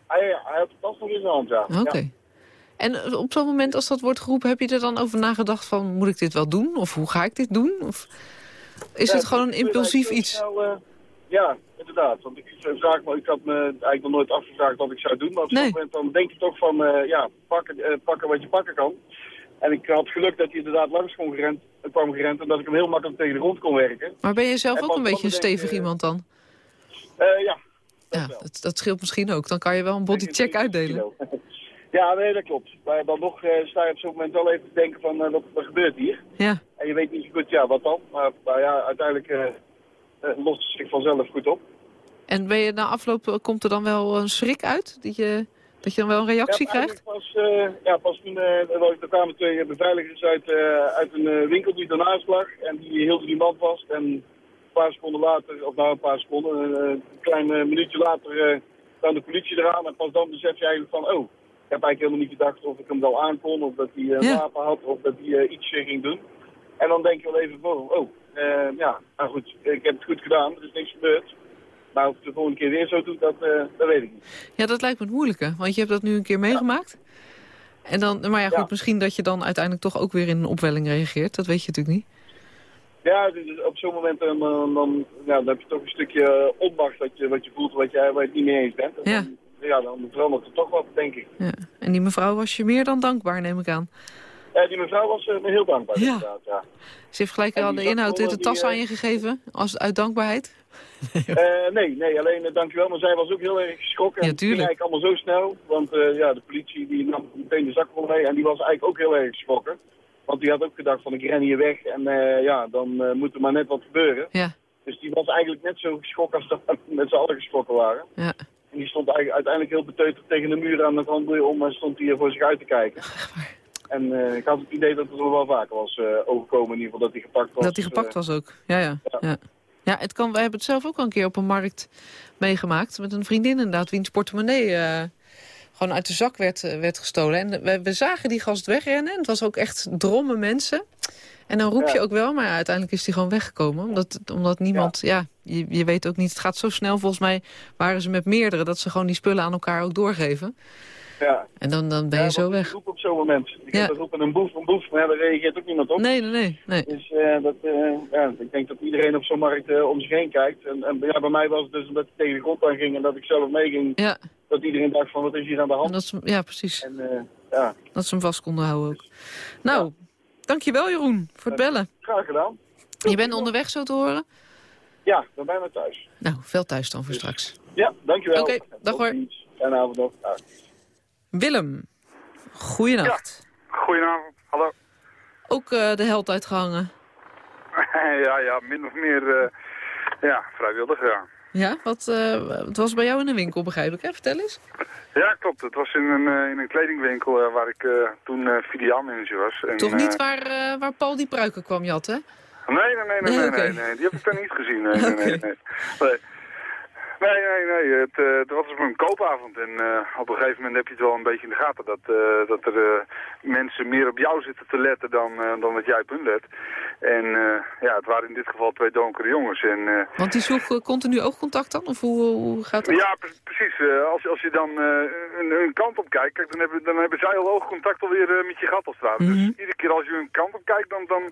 Hij, hij had de tas nog in zijn hand, ja. Oké. Ja. En eh, op zo'n moment als dat wordt geroepen, heb je er dan over nagedacht van... moet ik dit wel doen? Of hoe ga ik dit doen? Of is Ja, het gewoon een impulsief iets? snel, eh, ja, inderdaad. Want ik, eh, vraag me, ik had me eigenlijk nog nooit afgevraagd wat ik zou doen. Maar op zo'n Nee. moment dan denk je toch van, eh, ja, pakken, eh, pakken wat je pakken kan. En ik had geluk dat hij inderdaad langs kwam gerend, eh, kwam gerend en dat ik hem heel makkelijk tegen de grond kon werken. Maar ben je zelf ook een beetje een stevig iemand dan? Eh, ja, Ja, wel. dat, dat scheelt misschien ook. Dan kan je wel een bodycheck uitdelen. Ja, nee, dat klopt. Maar dan nog eh, sta je op zo'n moment wel even te denken van, eh, wat, wat gebeurt hier? Ja. En je weet niet zo goed, ja, wat dan? Maar, maar ja, uiteindelijk eh, eh, lost het zich vanzelf goed op. En ben je na afloop, eh, komt er dan wel een schrik uit? Dat je, dat je dan wel een reactie ja, krijgt? Pas, eh, ja, pas toen eh, er kwamen twee beveiligers uit, eh, uit een eh, winkel die ernaast lag. En die hielden die man vast. En een paar seconden later, of nou een paar seconden, eh, een klein eh, minuutje later eh, kwam de politie eraan. En pas dan besef je eigenlijk van, oh, ik heb eigenlijk helemaal niet gedacht of ik hem wel aankon. Of dat hij eh, een Ja. wapen had, of dat hij eh, iets eh, ging doen. En dan denk je wel even oh, eh, ja, nou goed, ik heb het goed gedaan. Er is niks gebeurd. Maar of het de volgende keer weer zo doet, dat, eh, dat weet ik niet. Ja, dat lijkt me het moeilijke. Want je hebt dat nu een keer meegemaakt. En dan, maar ja, goed, Ja. misschien dat je dan uiteindelijk toch ook weer in een opwelling reageert. Dat weet je natuurlijk niet. Ja, dus op zo'n moment dan, dan, dan, ja, dan heb je toch een stukje onmacht dat je, wat je voelt wat je, waar je het niet mee eens bent. En Ja. Dan, ja, dan verandert het toch wat, denk ik. Ja. En die mevrouw was je meer dan dankbaar, neem ik aan. Ja, die mevrouw was eh, me heel dankbaar. Ja. Inderdaad, ja. Ze heeft gelijk En al de inhoud in gewoon de tas eh, aan je gegeven, als uit dankbaarheid. Eh, nee, nee, alleen uh, dankjewel. Maar zij was ook heel erg geschrokken. Ja, En het ging tuurlijk. eigenlijk allemaal zo snel. Want eh, ja, de politie die nam meteen de zakbom mee. En die was eigenlijk ook heel erg geschrokken. Want die had ook gedacht van ik ren hier weg. En eh, ja, dan eh, moet er maar net wat gebeuren. Ja, Dus die was eigenlijk net zo geschrokken als dat we met z'n allen geschrokken waren. ja. En die stond eigenlijk uiteindelijk heel beteuterd tegen de muur aan de kant om en stond hier voor zich uit te kijken. En eh, ik had het idee dat het nog wel vaker was eh, overkomen, in ieder geval dat hij gepakt was. Dat hij gepakt Eh, was ook. Ja, ja. ja. ja. ja het kan, wij hebben het zelf ook al een keer op een markt meegemaakt. Met een vriendin inderdaad, wiens portemonnee gewoon uit de zak werd, werd gestolen. En we, we zagen die gast wegrennen. En het was ook echt dromme mensen. En dan roep je Ja. ook wel, maar ja, uiteindelijk is hij gewoon weggekomen. Omdat, omdat niemand, ja, je, je weet ook niet, het gaat zo snel. Volgens mij waren ze met meerdere, dat ze gewoon die spullen aan elkaar ook doorgeven. Ja. En dan, dan ben Ja, je zo weg. Je roept op zo'n moment. Je Ja. een boef, een boef, maar ja, daar reageert ook niemand op. Nee, nee, nee. nee. Dus eh, dat, eh, ja, ik denk dat iedereen op zo'n markt eh, om zich heen kijkt. En, en ja, bij mij was het dus omdat ik tegen de grond aan ging en dat ik zelf meeging, Ja, dat iedereen dacht van wat is hier aan de en hand. dat ze, ja, precies. En ja, Dat ze hem vast konden houden ook. Nou, dankjewel Jeroen voor het bellen. graag gedaan. Je bent onderweg zo te horen? Ja, ik ben bijna thuis. Nou, veel thuis dan voor straks. Ja, dankjewel. Oké, dag hoor. Fijne avond nog. Willem, goeienacht. Goedenavond, hallo. Ook eh, de held uitgehangen. ja, ja, min of meer eh, ja, vrijwillig, ja. Ja, wat, eh, het was bij jou in de winkel, begrijp ik, hè? Vertel eens. Ja, klopt. Het was in een, in een kledingwinkel waar ik toen filiaalmanager was. En, Toch niet waar, waar Paul die pruiken kwam jatten? Nee, nee, nee, nee, Nee, nee, nee, nee, die heb ik daar niet gezien. Nee, nee, nee. nee. Nee, nee, nee. Het, eh, het was op een koopavond en eh, op een gegeven moment heb je het wel een beetje in de gaten dat, eh, dat er mensen meer op jou zitten te letten dan, dan dat jij op hun let. En ja, het waren in dit geval twee donkere jongens. En, Want die eh, continu oogcontact dan? Of hoe, hoe gaat dat? Ja, pre- precies. Als, als je dan een, een kant op kijkt, kijk, dan, hebben, dan hebben zij al oogcontact alweer met je gat als het ware. Mhm. Dus iedere keer als je een kant op kijkt, dan, dan,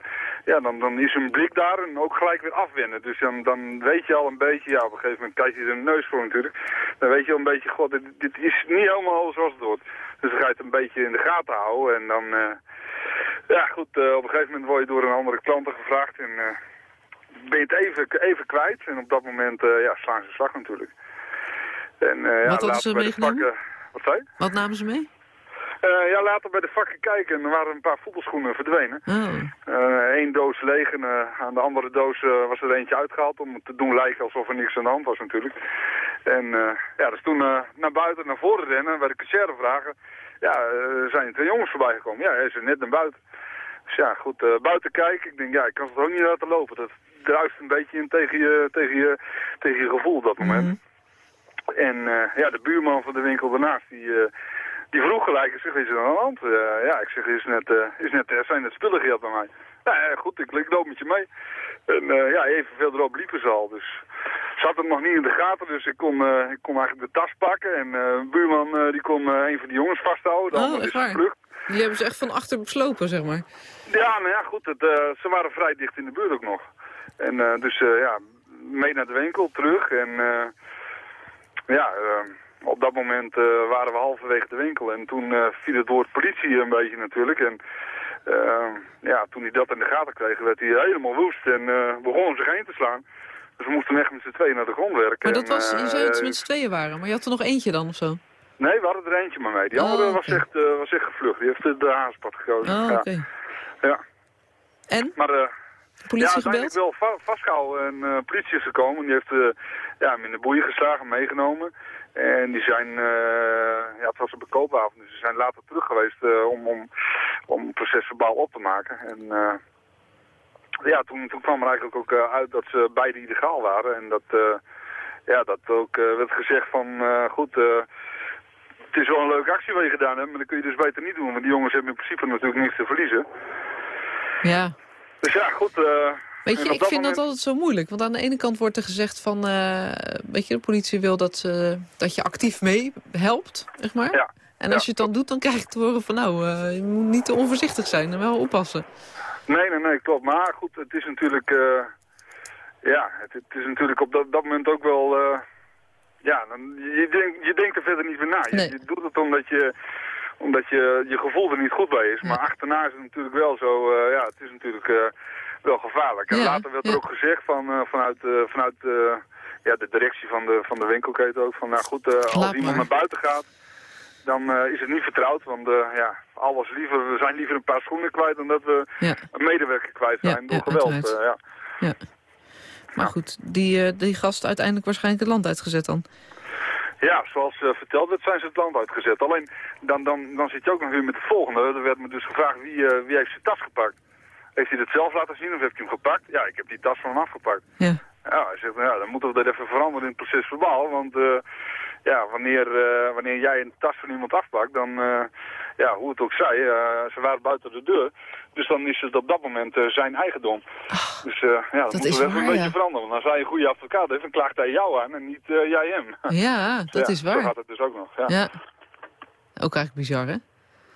ja, dan, dan is hun blik daar en ook gelijk weer afwennen. Dus dan, dan weet je al een beetje, ja, op een gegeven moment kijk je er neus voor natuurlijk. Dan weet je al een beetje, god, dit, dit is niet helemaal zoals het hoort. Dus dan ga je het een beetje in de gaten houden en dan... eh, ja, goed, eh, op een gegeven moment word je door een andere klant gevraagd en eh, ben je het even, even kwijt. En op dat moment ja, slaan ze slag natuurlijk. En, ja, Wat hadden ze meegenomen? vakken- Wat zei? Wat namen ze mee? Eh, ja, later bij de vakken kijken en er waren een paar voetbalschoenen verdwenen. Oh. Eén doos leeg en eh, aan de andere doos eh, was er eentje uitgehaald om te doen lijken alsof er niks aan de hand was natuurlijk. En eh, ja, dus toen eh, naar buiten, naar voren rennen, bij de cashier vragen, ja, eh, zijn twee jongens voorbij gekomen. Ja, hij is er net naar buiten. Dus ja, goed, eh, buiten kijken. Ik denk, ja, ik kan het ook niet laten lopen. Dat druist een beetje in tegen je, tegen je, tegen je gevoel op dat moment. Mhm. En eh, ja, de buurman van de winkel daarnaast, die, eh, die vroeg gelijk, ik zeg, is er aan de hand? Ja, ik zeg, is net, eh, is net, er zijn net spullen gehad bij mij. Nou ja, goed, ik, ik loop met je mee. En eh, ja, even verderop liepen ze al. Dus ze had het nog niet in de gaten, dus ik kon, eh, ik kon eigenlijk de tas pakken. En een buurman die kon een van die jongens vasthouden. De Oh, ander is gevlucht. Die hebben ze echt van achter beslopen, zeg maar. Ja, nou ja, goed. Het, ze waren vrij dicht in de buurt ook nog. En dus ja, mee naar de winkel, terug. En ja, eh, op dat moment eh, waren we halverwege de winkel. En toen eh, viel het woord politie een beetje natuurlijk. En eh, ja, toen hij dat in de gaten kreeg, werd hij helemaal woest. En begon zich heen te slaan. Dus we moesten echt met z'n tweeën naar de grond werken. Maar dat En, was, je zei dat ze met z'n tweeën waren, maar je had er nog eentje dan of zo? Nee, we hadden er eentje maar mee. Die Oh, andere was, echt, was echt gevlucht. Die heeft de, de haaspad gekozen. Oh, ja. oké. ja. En? Maar Politie ja, uiteindelijk gebeld? wel va- vastgehouden en politie is gekomen. Die heeft eh, ja, hem in de boeien geslagen, meegenomen. En die zijn, eh, ja, het was een bekoopavond, dus ze zijn later terug geweest eh, om, om, om het proces verbaal op te maken. En eh, ja, toen, toen kwam er eigenlijk ook uit dat ze beide illegaal waren. En dat, ja, dat ook werd gezegd van, goed, eh, het is wel een leuke actie wat je gedaan hebt, maar dat kun je dus beter niet doen. Want die jongens hebben in principe natuurlijk niks te verliezen. Ja. Dus ja, goed. Eh, Weet je, ik vind dat altijd zo moeilijk. Want aan de ene kant wordt er gezegd van... eh, weet je, de politie wil dat, ze- dat je actief mee helpt, zeg maar. Ja. En als je het dan doet, dan krijg je te horen van... nou, eh, je moet niet te onvoorzichtig zijn en wel oppassen. Nee, nee, nee, klopt. Maar goed, het is natuurlijk, eh, ja, het, het is natuurlijk op dat, dat moment ook wel, eh, ja, dan, je, denkt, je denkt er verder niet meer na. Je, Nee. je doet het omdat je, omdat je, je gevoel er niet goed bij is. Maar achterna is het natuurlijk wel zo, eh, ja, het is natuurlijk eh, wel gevaarlijk. En later werd er ook gezegd van, eh, vanuit, vanuit ja, de directie van de, van de winkelketen ook, van nou goed, als iemand naar buiten gaat, dan is het niet vertrouwd. Want eh, ja, alles liever, we zijn liever een paar schoenen kwijt dan dat we Ja. een medewerker kwijt Ja, zijn door ja, geweld. ja. Ja. Maar goed, die, die gast uiteindelijk waarschijnlijk het land uitgezet dan. Ja, zoals eh, verteld werd, zijn ze het land uitgezet. Alleen, dan, dan, dan zit je ook nog weer met de volgende. Er werd me dus gevraagd, wie, eh, wie heeft zijn tas gepakt? Heeft hij het zelf laten zien of heeft hij hem gepakt? Ja, ik heb die tas van hem afgepakt. Ja. Ja, hij zegt, nou ja, dan moeten we dat even veranderen in het proces verbaal. Want eh, ja, wanneer, wanneer jij een tas van iemand afpakt, dan, ja, hoe het ook zij, eh, ze waren buiten de deur. Dus dan is het op dat moment eh, zijn eigendom. dus eh, ja, dat, is moeten we even waar, een beetje veranderen. Want als hij een goede advocaat heeft, dan klaagt hij jou aan en niet jij hem. Ja, dat Ja, is Zo waar. gaat het dus ook nog, ja. Ja. Ook eigenlijk bizar, hè?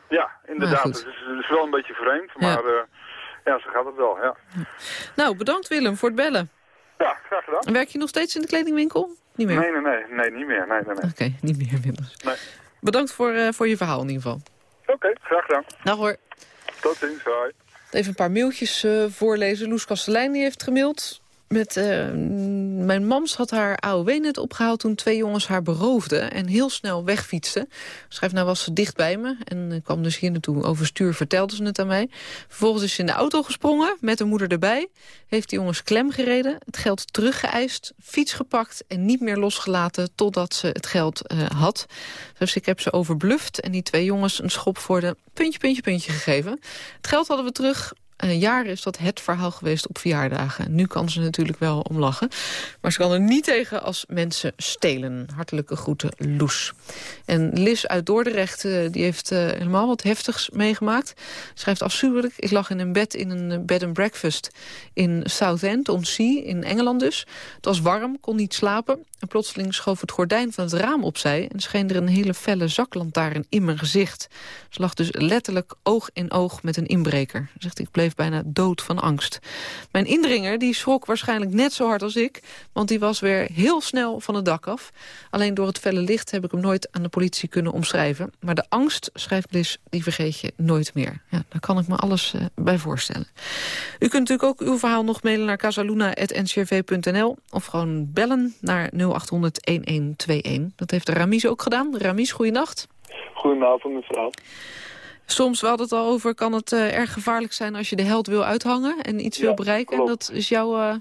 Ja, inderdaad. goed. Het is, het is wel een beetje vreemd, maar ja, zo gaat het wel, ja. Nou, bedankt Willem voor het bellen. Ja, graag gedaan. En werk je nog steeds in de kledingwinkel? Niet meer? Nee, nee, nee, nee, niet meer. Nee, nee, nee. Oké, niet meer. Nee. Bedankt voor, voor je verhaal in ieder geval. Oké, graag gedaan. Dag hoor. Tot ziens, hoi. Even een paar mailtjes eh, voorlezen. Loes Kastelein die heeft gemaild. Met, eh, mijn mams had haar AOW-net opgehaald toen twee jongens haar beroofden... en heel snel wegfietsten. Schrijft, nou was ze dicht bij me en eh, kwam dus hier naartoe overstuur, vertelde ze het aan mij. Vervolgens is ze in de auto gesprongen, met de moeder erbij. Heeft die jongens klem gereden, het geld teruggeëist, fiets gepakt... en niet meer losgelaten totdat ze het geld eh, had. Dus ik heb ze overbluft en die twee jongens een schop voor de puntje, puntje, puntje gegeven. Het geld hadden we terug, een jaar is dat het verhaal geweest op verjaardagen. Nu kan ze natuurlijk wel om lachen. Maar ze kan er niet tegen als mensen stelen. Hartelijke groeten, Loes. En Liz uit Dordrecht eh, die heeft eh, helemaal wat heftigs meegemaakt. Schrijft afschuwelijk. Ik lag in een bed in een eh, bed and breakfast in Southend, on Sea, in Engeland dus. Het was warm, kon niet slapen. En plotseling schoof het gordijn van het raam opzij... en scheen er een hele felle zaklantaarn in mijn gezicht. Ze lag dus letterlijk oog in oog met een inbreker. Zegt, ik bleef bijna dood van angst. Mijn indringer die schrok waarschijnlijk net zo hard als ik... want die was weer heel snel van het dak af. Alleen door het felle licht heb ik hem nooit aan de politie kunnen omschrijven. Maar de angst, schrijft Liz, die vergeet je nooit meer. Ja, daar kan ik me alles eh, bij voorstellen. U kunt natuurlijk ook uw verhaal nog mailen naar casaluna.ncrv.nl... of gewoon bellen naar 0800-1121. Dat heeft Ramis ook gedaan. Ramis, goeienacht. Goedenavond, mevrouw. Soms, we hadden het al over, kan het eh, erg gevaarlijk zijn... als je de held wil uithangen en iets Ja, wil bereiken. En dat is jou eh,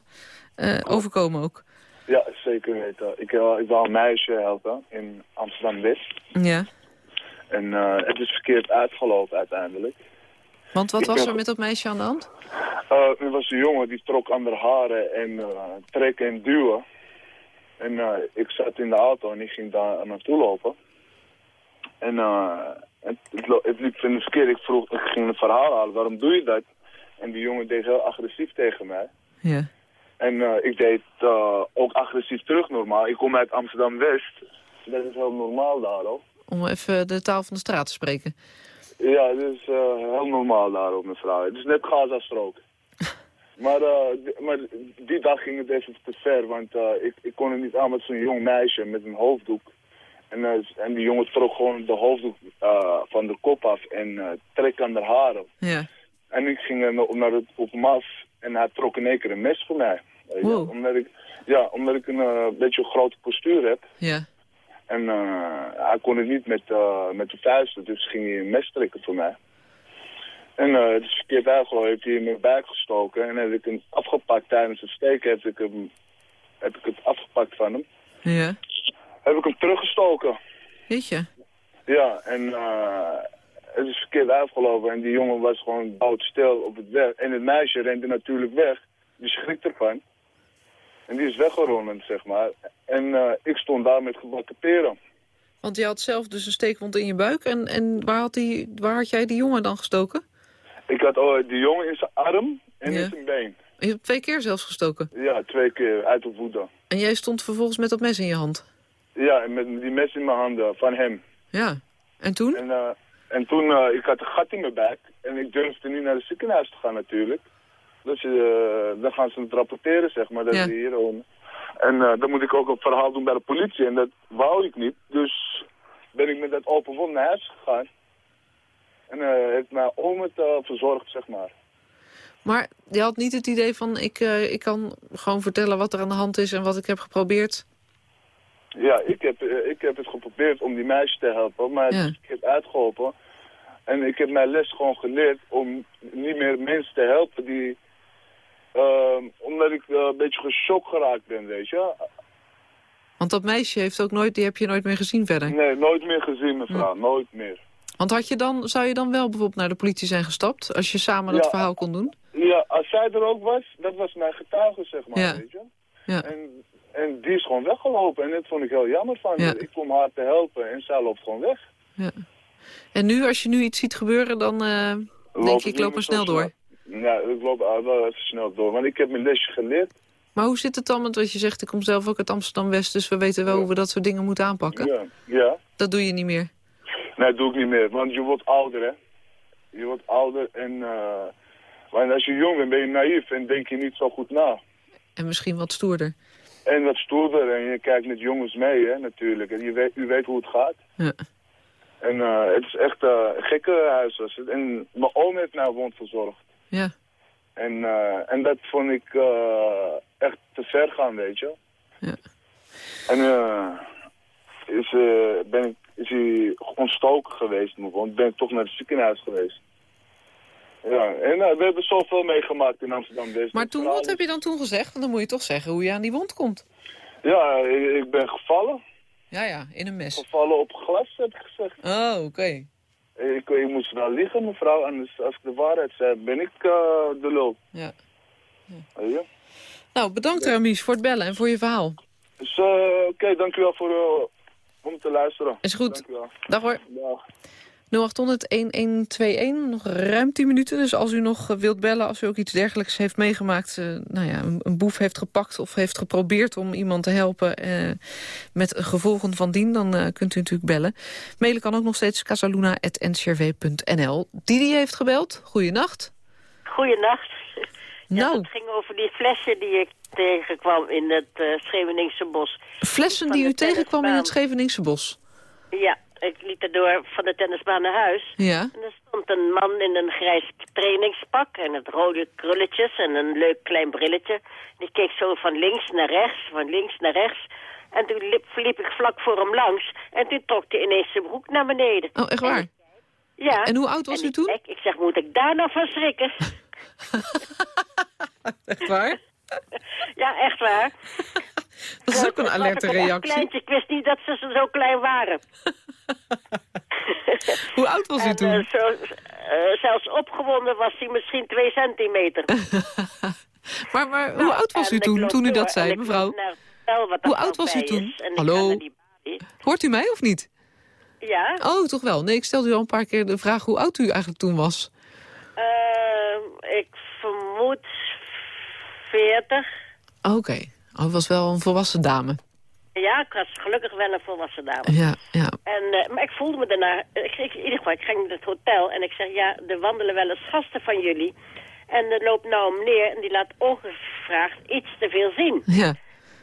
eh, overkomen ook. Ja, zeker weten. Ik, ik wou een meisje helpen in Amsterdam-West. Ja. En het is verkeerd uitgelopen uiteindelijk. Want wat Ik was er met dat meisje aan de hand? Er was een jongen die trok aan de haren en trekken en duwen. En eh, ik zat in de auto en ik ging daar naartoe lopen. En eh, het, het, het liep in de verkeer. Ik vroeg, ik ging het verhaal halen, waarom doe je dat? En die jongen deed heel agressief tegen mij. Ja. En eh, ik deed ook agressief terug normaal. Ik kom uit Amsterdam-West. Dat is heel normaal daar ook. Om even de taal van de straat te spreken. Ja, dat is heel normaal daar ook, mevrouw. Het is net Gaza-strook. Maar, eh, die- maar die dag ging het even te ver, want eh, ik, ik kon het niet aan met zo'n jong meisje met een hoofddoek. En, eh, en die jongen trok gewoon de hoofddoek van de kop af en trek aan de haren. Ja. En ik ging er naar het, op hem af en hij trok in één keer een mes voor mij. Wow. Omdat ik, ja, omdat ik een beetje een grote postuur heb. Ja. En hij kon het niet met, met de vuisten, dus ging hij een mes trekken voor mij. En eh het is verkeerd uitgegooid, heeft hij in mijn buik gestoken. En heb ik hem afgepakt tijdens het steken, heb ik, hem, heb ik het afgepakt van hem. Ja. Heb ik hem teruggestoken. Weet je? Ja, en eh, het is verkeerd uitgelopen. En die jongen was gewoon doodstil op het weg. En het meisje rende natuurlijk weg. Die schrikt ervan. En die is weggeronnen, zeg maar. En eh, ik stond daar met gebakken peren. Want je had zelf dus een steekwond in je buik. En, en waar, had die, waar had jij die jongen dan gestoken? Ik had oh, die jongen in zijn arm en Ja. in zijn been. Je hebt twee keer zelfs gestoken. Ja, twee keer uit de woede. En jij stond vervolgens met dat mes in je hand. Ja, en met die mes in mijn handen van hem. Ja. En toen? En, eh, en toen, eh, ik had een gat in mijn buik. En ik durfde niet naar het ziekenhuis te gaan natuurlijk. Dus eh, dan gaan ze het rapporteren, zeg maar, dat Ja. hier wonen. En dan moet ik ook een verhaal doen bij de politie. En dat wou ik niet. Dus ben ik met dat open wond naar huis gegaan. En eh heeft mijn oom het eh, verzorgd, zeg maar. Maar je had niet het idee van... Ik, eh, ik kan gewoon vertellen wat er aan de hand is en wat ik heb geprobeerd. Ja, ik heb, ik heb het geprobeerd om die meisje te helpen, maar Ja. is verkeerd uitgeholpen. En ik heb mijn les gewoon geleerd om niet meer mensen te helpen die... ehm, omdat ik een beetje geschokt geraakt ben, weet je. Want dat meisje heeft ook nooit, die heb je nooit meer gezien verder. Nee, nooit meer gezien, mevrouw. Nooit meer. Want had je dan, zou je dan wel bijvoorbeeld naar de politie zijn gestapt... als je samen dat Ja. verhaal kon doen? Ja, als zij er ook was, dat was mijn getuige, zeg maar, Ja. weet je. Ja. En, en die is gewoon weggelopen en dat vond ik heel jammer van Ja. Ik kom haar te helpen en zij loopt gewoon weg. ja. En nu, als je nu iets ziet gebeuren, dan eh, denk je, ik loop maar snel door. Ja, ik loop ah, wel even snel door, want ik heb mijn lesje geleerd. Maar hoe zit het dan met wat je zegt, ik kom zelf ook uit Amsterdam-West... dus we weten wel hoe we dat soort dingen moeten aanpakken. Ja, ja. Dat doe je niet meer. Nee, dat doe ik niet meer, want je wordt ouder, hè. Je wordt ouder en... eh want als je jong bent, ben je naïef en denk je niet zo goed na. En misschien wat stoerder. En wat stoerder en je kijkt met jongens mee, hè, natuurlijk. En je weet, u weet hoe het gaat. Ja. En eh, het is echt eh, een gekke huis. En mijn oom heeft mij wond verzorgd. Ja. En, eh, en dat vond ik eh, echt te ver gaan, weet je. Ja. En eh, is, eh, ben ik, is hij ontstoken geweest, wond. Ben ik toch naar het ziekenhuis geweest. Ja, en eh, we hebben zoveel meegemaakt in Amsterdam-West. Maar toen, wat heb je dan toen gezegd? Want dan moet je toch zeggen hoe je aan die wond komt. Ja, ik, ik ben gevallen. Ja, ja, in een mes. Gevallen op glas, heb ik gezegd. Oh, oké. Ik, ik moest wel liggen, mevrouw. Anders, als ik de waarheid zei, ben ik eh, de lul. Ja. Je? Nou, bedankt Ramies voor het bellen en voor je verhaal. Dus eh, oké, dankjewel voor om te luisteren. Is goed. Dankjewel. Dag hoor. Dag. 0800-1121, nog ruim 10 minuten. Dus als u nog eh, wilt bellen, als u ook iets dergelijks heeft meegemaakt... eh, nou ja, een, een boef heeft gepakt of heeft geprobeerd om iemand te helpen... eh, met gevolgen van dien, dan eh, kunt u natuurlijk bellen. Mailen kan ook nog steeds casaluna.ncrv.nl. Didi heeft gebeld. Goeienacht. Goeienacht. Nou. het ging over die flessen die ik tegenkwam in het eh Scheveningse bos. Flessen die u tegenkwam in het. Scheveningse bos. Ja, ik liep er door van de tennisbaan naar huis. Ja. En er stond een man in een grijs trainingspak en het rode krulletjes en een leuk klein brilletje. Die keek zo van links naar rechts, van links naar rechts. En toen liep, liep ik vlak voor hem langs en toen trok hij ineens zijn broek naar beneden. Oh, echt waar? Ja. En hoe oud was En u ik toen? kijk, Ik zeg, moet ik daar nou van schrikken? Echt waar? ja, echt waar. Dat is ook een was alerte reactie. kleintje. Ik wist niet dat ze zo klein waren. Hoe oud was u En, toen? eh, zo, eh, zelfs opgewonden was hij misschien twee centimeter. Maar, maar hoe Nou, oud was u toen, toen u dat zei, mevrouw? er Hoe oud was u toen? Hallo? Hoort u mij of niet? Ja, Oh, toch wel. Nee, ik stelde u al een paar keer de vraag hoe oud u eigenlijk toen was. eh, ik oud, 40. Oké. Oh, het was wel een volwassen dame. Ja, ik was gelukkig wel een volwassen dame. Ja, ja. En, eh, maar ik voelde me daarna, ik, ik- in ieder geval, ik ging naar het hotel en ik zeg, ja, er wandelen wel eens gasten van jullie. En er loopt nou een meneer en die laat ongevraagd iets te veel zien. Ja. Ik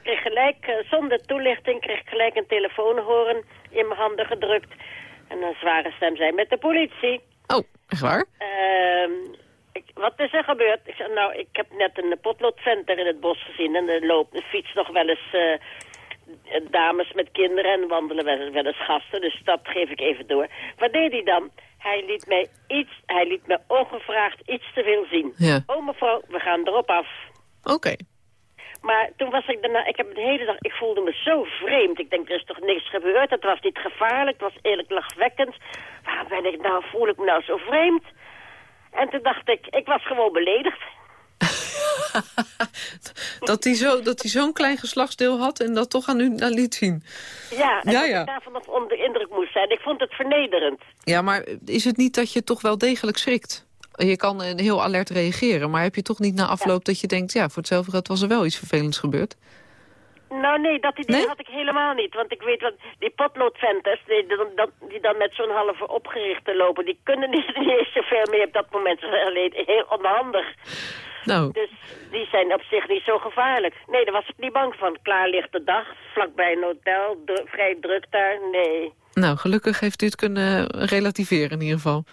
kreeg gelijk, eh, zonder toelichting, kreeg ik gelijk een telefoonhoorn in mijn handen gedrukt. En een zware stem zei, met de politie. Oh, echt waar? Ehm, ik, wat is er gebeurd? Ik zeg, nou, ik heb net een potloodcenter in het bos gezien. En er loopt een fiets nog wel eens eh, dames met kinderen en wandelen wel eens, wel eens gasten. Dus dat geef ik even door. Wat deed hij dan? Hij liet mij iets, hij liet me ongevraagd iets te veel zien. Ja. Oh mevrouw, we gaan erop af. Oké. Maar toen was ik daarna, ik heb de hele dag, ik voelde me zo vreemd. Ik denk, er is toch niks gebeurd? Het was niet gevaarlijk, het was eerlijk lachwekkend. Waarom ben ik nou, voel ik me nou zo vreemd? En toen dacht ik, ik was gewoon beledigd. Dat hij zo, dat hij zo'n klein geslachtsdeel had en dat toch aan u aan liet zien. Ja, en Ja, ik daarvan nog onder de indruk moest zijn. Ik vond het vernederend. Ja, maar is het niet dat je toch wel degelijk schrikt? Je kan eh, heel alert reageren, maar heb je toch niet na afloop dat je denkt... ja, voor hetzelfde geld was er wel iets vervelends gebeurd? Nou nee, dat idee Nee? had ik helemaal niet. Want ik weet wat, die potloodventers, die, die dan met zo'n halve opgerichte lopen... die kunnen niet, niet eens zoveel meer op dat moment. Ze zijn alleen heel onhandig. Nou, Dus die zijn op zich niet zo gevaarlijk. Nee, daar was ik niet bang van. Klaar ligt de dag, vlakbij een hotel, dru- vrij druk daar. Nee. nou, gelukkig heeft u het kunnen relativeren in ieder geval.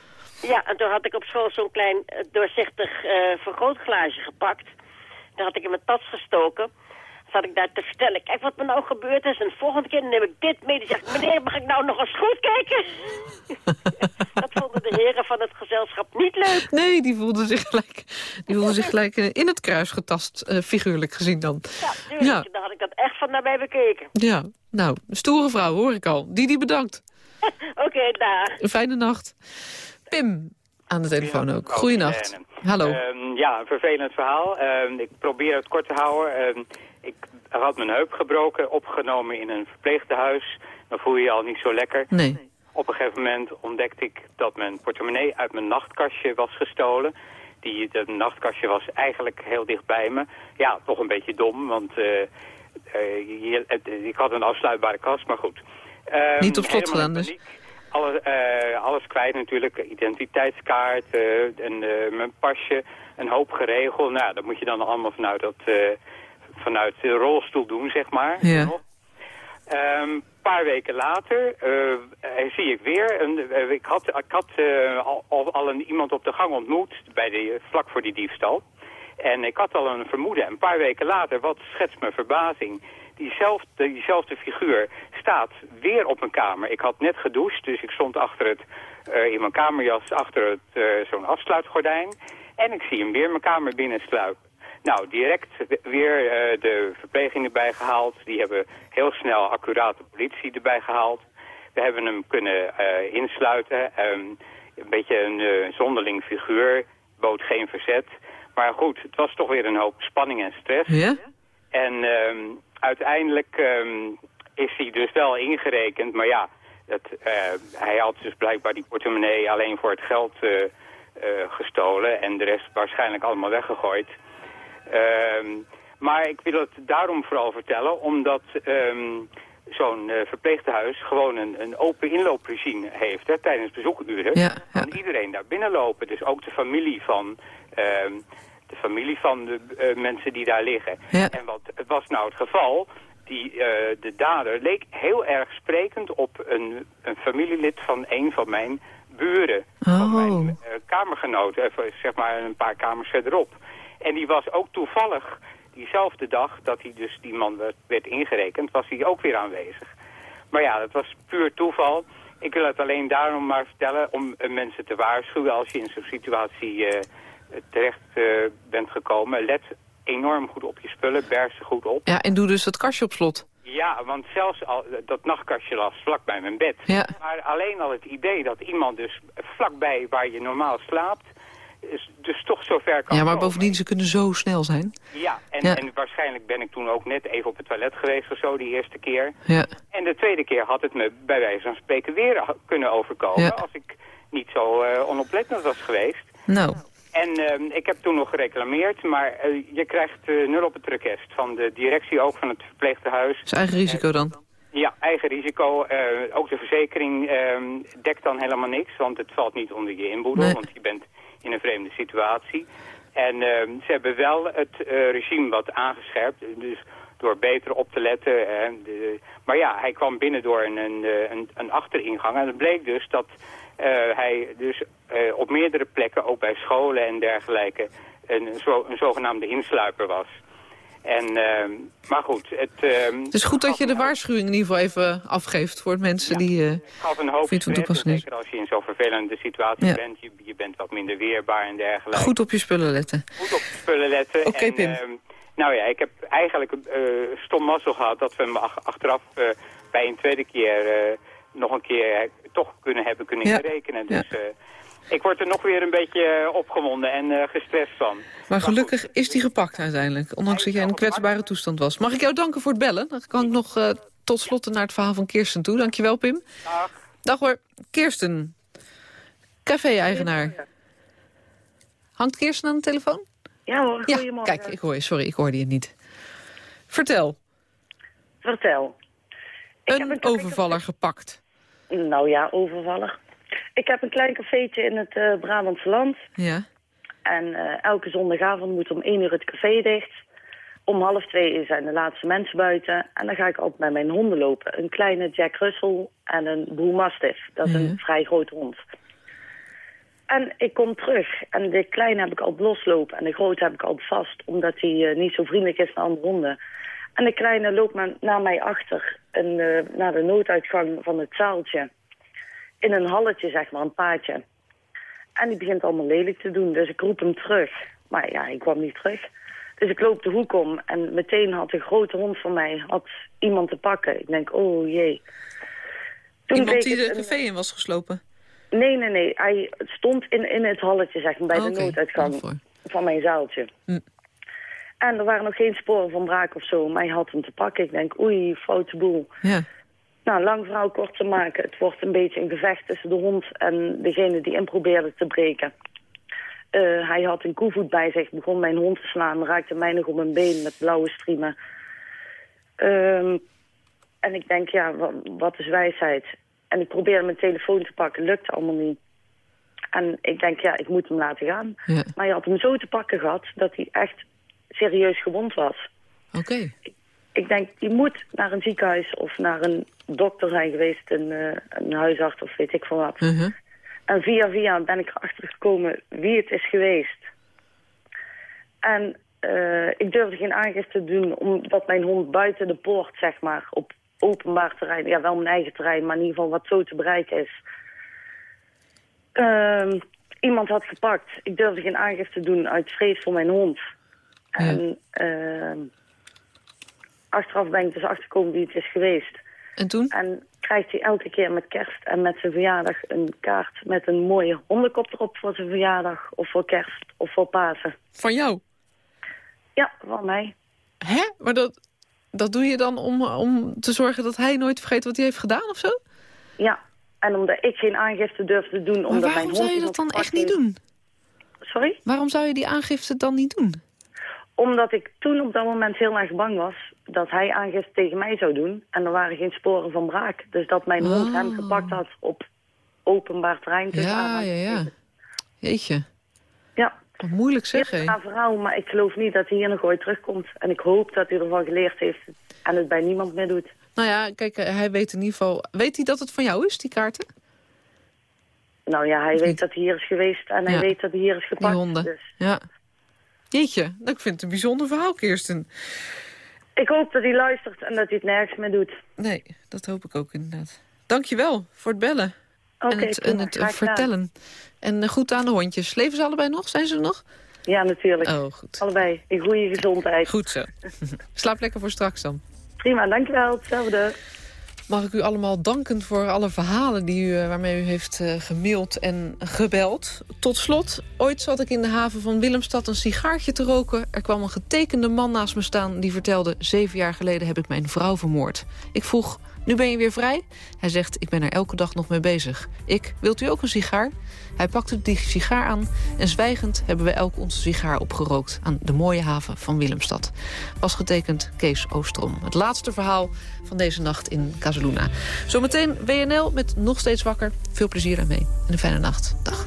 Ja, en toen had ik op school zo'n klein eh, doorzichtig eh, vergrootglaasje gepakt. Dat had ik in mijn tas gestoken. Zat ik daar te vertellen, kijk wat me nou gebeurd is. En de volgende keer neem ik dit mee. Die zegt, meneer, mag ik nou nog eens goed kijken? dat vonden de heren van het gezelschap niet leuk. Nee, die voelde zich gelijk, die voelde zich gelijk eh, in het kruis getast, eh, figuurlijk gezien dan. Ja. Dan had ik dat echt van nabij bekeken. Ja, nou, een stoere vrouw hoor ik al. Didi bedankt. Oké, dag. Een fijne nacht. Pim, aan de telefoon ook. Goeienacht. Hallo. Ehm, ja, een vervelend verhaal. Ehm, ik probeer het kort te houden. Ehm, ik had mijn heup gebroken, opgenomen in een verpleegtehuis. Dan voel je je al niet zo lekker. Nee. Op een gegeven moment ontdekte ik dat mijn portemonnee uit mijn nachtkastje was gestolen. Die, dat nachtkastje was eigenlijk heel dicht bij me. Ja, toch een beetje dom, want eh, eh, je- ik had een afsluitbare kast, maar goed. Ehm, Niet op slot gedaan dus. paniek. Alle, eh, alles kwijt natuurlijk, identiteitskaart, en, mijn pasje, een hoop geregeld. Nou, dat moet je dan allemaal vanuit, dat, vanuit de rolstoel doen, zeg maar. Ja. Een paar weken later eh, zie ik weer, een, eh, ik had, ik had al, een, iemand op de gang ontmoet, bij de, vlak voor die diefstal. En ik had al een vermoeden. Een paar weken later, wat schetst mijn verbazing, diezelfde, diezelfde figuur staat weer op mijn kamer. Ik had net gedoucht, dus ik stond achter het, in mijn kamerjas achter het, zo'n afsluitgordijn. En ik zie hem weer mijn kamer binnensluipen. Nou, direct weer eh, de verpleging erbij gehaald. Die hebben heel snel accurate politie erbij gehaald. We hebben hem kunnen eh, insluiten. Ehm, een beetje een eh, zonderling figuur, bood geen verzet. Maar goed, het was toch weer een hoop spanning en stress. Ja? En ehm, uiteindelijk ehm, is hij dus wel ingerekend. Maar ja, dat, hij had dus blijkbaar die portemonnee alleen voor het geld gestolen. En de rest waarschijnlijk allemaal weggegooid. Ehm, maar ik wil het daarom vooral vertellen, omdat ehm, zo'n eh, verpleegtehuis gewoon een, een open inloopregime heeft hè, tijdens bezoekuren. Ja, Kan iedereen daar binnenlopen, dus ook de familie van, ehm, de, familie van de eh, mensen die daar liggen. Ja. En wat was nou het geval, die, eh, de dader leek heel erg sprekend op een, een familielid van een van mijn buren. Van mijn eh, kamergenoten, zeg maar een paar kamers verderop. En die was ook toevallig diezelfde dag dat hij dus die man werd, werd ingerekend, was hij ook weer aanwezig. Maar ja, dat was puur toeval. Ik wil het alleen daarom maar vertellen om eh, mensen te waarschuwen als je in zo'n situatie eh, terecht eh, bent gekomen. Let enorm goed op je spullen, berg ze goed op. Ja, en doe dus dat kastje op slot. Ja, want zelfs al, dat nachtkastje lag vlak bij mijn bed. Ja. Maar alleen al het idee dat iemand dus vlakbij waar je normaal slaapt, dus toch zo ver kan Ja, maar komen. bovendien, ze kunnen zo snel zijn. Ja, en, Ja. en waarschijnlijk ben ik toen ook net even op het toilet geweest of zo, die eerste keer. Ja. En de tweede keer had het me bij wijze van spreken weer kunnen overkomen Ja. als ik niet zo eh, onoplettend was geweest. Nou, En ehm, ik heb toen nog gereclameerd, maar eh, je krijgt eh, nul op het request van de directie, ook van het verpleegtehuis. Is eigen risico dan. Ja, eigen risico. Ook de verzekering ehm, dekt dan helemaal niks, want het valt niet onder je inboedel, Nee. want je bent in een vreemde situatie. En ehm, ze hebben wel het eh, regime wat aangescherpt, dus door beter op te letten. eh, de, maar ja, hij kwam binnen door een, een, eh, een, een achteringang en het bleek dus dat eh, hij dus op meerdere plekken, ook bij scholen en dergelijke, een, zo, een zogenaamde insluiper was. En, ehm, maar goed, het... ehm, Het is goed dat je de waarschuwing in ieder geval even afgeeft voor mensen die... eh, gaf een hoop stress, zeker als je in zo'n vervelende situatie Ja. bent. Je, je bent wat minder weerbaar en dergelijke. goed op je spullen letten. Goed op je spullen letten. Oké, En, Pim. ehm, nou ja, ik heb eigenlijk eh stom mazzel gehad dat we hem ach- achteraf eh, bij een tweede keer nog een keer toch kunnen hebben kunnen Ja. rekenen. Dus eh, ik word er nog weer een beetje eh, opgewonden en eh, gestrest van. Maar gelukkig is die gepakt uiteindelijk. Ondanks dat jij in een kwetsbare toestand was. Mag ik jou danken voor het bellen? Dan kan ik nog eh, tot slot naar het verhaal van Kirsten toe. Dankjewel, Pim. Dag. Dag hoor. Kirsten. Café-eigenaar. Hangt Kirsten aan de telefoon? Ja hoor, Ja, goedemorgen. kijk, ik hoor je. Sorry, ik hoorde je niet. Vertel. Vertel. Ik heb Een overvaller gepakt. Nou ja, overvaller. Ik heb een klein cafeetje in het eh Brabantse land. Ja. En eh, elke zondagavond moet om één uur het café dicht. Om half twee zijn de laatste mensen buiten. En dan ga ik altijd met mijn honden lopen. Een kleine Jack Russell en een Bull Mastiff. Dat is Ja. een vrij grote hond. En ik kom terug. En de kleine heb ik al loslopen. En de grote heb ik al vast. Omdat hij eh, niet zo vriendelijk is naar andere honden. En de kleine loopt naar mij achter. En, naar de nooduitgang van het zaaltje. In een halletje, zeg maar, een paadje. En die begint allemaal lelijk te doen. Dus ik roep hem terug. Maar ja, hij kwam niet terug. Dus ik loop de hoek om. En meteen had een grote hond van mij had iemand te pakken. Ik denk, oh jee. Toen Iemand die de café in was geslopen. Nee, nee, nee. Hij stond in, in het halletje, zeg maar, bij Oh, de nooduitgang Daarvoor. van mijn zaaltje. Hm. En er waren nog geen sporen van braak of zo. Maar hij had hem te pakken. Ik denk, oei, foute boel. Ja. Nou, lang verhaal kort te maken. Het wordt een beetje een gevecht tussen de hond en degene die in probeerde te breken. Eh, hij had een koevoet bij zich, begon mijn hond te slaan, raakte mij nog op mijn been met blauwe striemen. Ehm, en ik denk, ja, wat, wat is wijsheid? En ik probeerde mijn telefoon te pakken, lukte allemaal niet. En ik denk, ja, ik moet hem laten gaan. Ja. Maar hij had hem zo te pakken gehad dat hij echt serieus gewond was. Oké. Ik denk, die moet naar een ziekenhuis of naar een dokter zijn geweest, een, eh, een huisarts of weet ik veel wat. Mhm. En via via ben ik erachter gekomen wie het is geweest. En eh, ik durfde geen aangifte te doen omdat mijn hond buiten de poort, zeg maar, op openbaar terrein, ja wel mijn eigen terrein, maar in ieder geval wat zo te bereiken is. Ehm, iemand had gepakt. Ik durfde geen aangifte te doen uit vrees voor mijn hond. En ehm, achteraf ben ik dus achtergekomen wie het is geweest. En toen? En krijgt hij elke keer met kerst en met zijn verjaardag een kaart met een mooie hondenkop erop voor zijn verjaardag. Of voor kerst of voor Pasen. Van jou? Ja, van mij. Hè? Maar dat, dat doe je dan om, om te zorgen dat hij nooit vergeet wat hij heeft gedaan of zo? Ja, en omdat ik geen aangifte durfde te doen, Maar omdat mijn waarom hond... zou je dat dan echt niet doen? Sorry? Waarom zou je die aangifte dan niet doen? Omdat ik toen op dat moment heel erg bang was dat hij aangifte tegen mij zou doen. En er waren geen sporen van braak. Dus dat mijn hond hem Oh. gepakt had op openbaar terrein. tussen Ja, ja, ja. Jeetje. Ja. Wat moeilijk zeg, Heel hé. een verhaal, maar ik geloof niet dat hij hier nog ooit terugkomt. En ik hoop dat hij ervan geleerd heeft en het bij niemand meer doet. Nou ja, kijk, eh, hij weet in ieder geval... Weet hij dat het van jou is, die kaarten? Nou ja, hij weet dat hij hier is geweest en hij Ja. weet dat hij hier is Die gepakt. honden. Dus Ja. Jeetje, nou, ik vind het een bijzonder verhaal, Kirsten. ik hoop dat hij luistert en dat hij het nergens meer doet. Nee, dat hoop ik ook inderdaad. Dankjewel voor het bellen. En het, prima, en het eh, gedaan. vertellen. En eh, goed aan de hondjes. Leven ze allebei nog? Zijn ze er nog? Ja, natuurlijk. Oh, goed. Allebei in goede gezondheid. Goed zo. Slaap lekker voor straks dan. Prima, dankjewel. Hetzelfde. Mag ik u allemaal danken voor alle verhalen die u, eh, waarmee u heeft eh, gemaild en gebeld. Tot slot, ooit zat ik in de haven van Willemstad een sigaartje te roken. Er kwam een getekende man naast me staan die vertelde... zeven jaar geleden heb ik mijn vrouw vermoord. Ik vroeg, Nu ben je weer vrij? Hij zegt, ik ben er elke dag nog mee bezig. Ik, wilt u ook een sigaar? Hij pakte die sigaar aan en zwijgend hebben we elk onze sigaar opgerookt... aan de mooie haven van Willemstad. Was getekend Kees Oostrom. Het laatste verhaal van deze nacht in Casaluna. Zometeen WNL met Nog Steeds Wakker. Veel plezier ermee en een fijne nacht. Dag.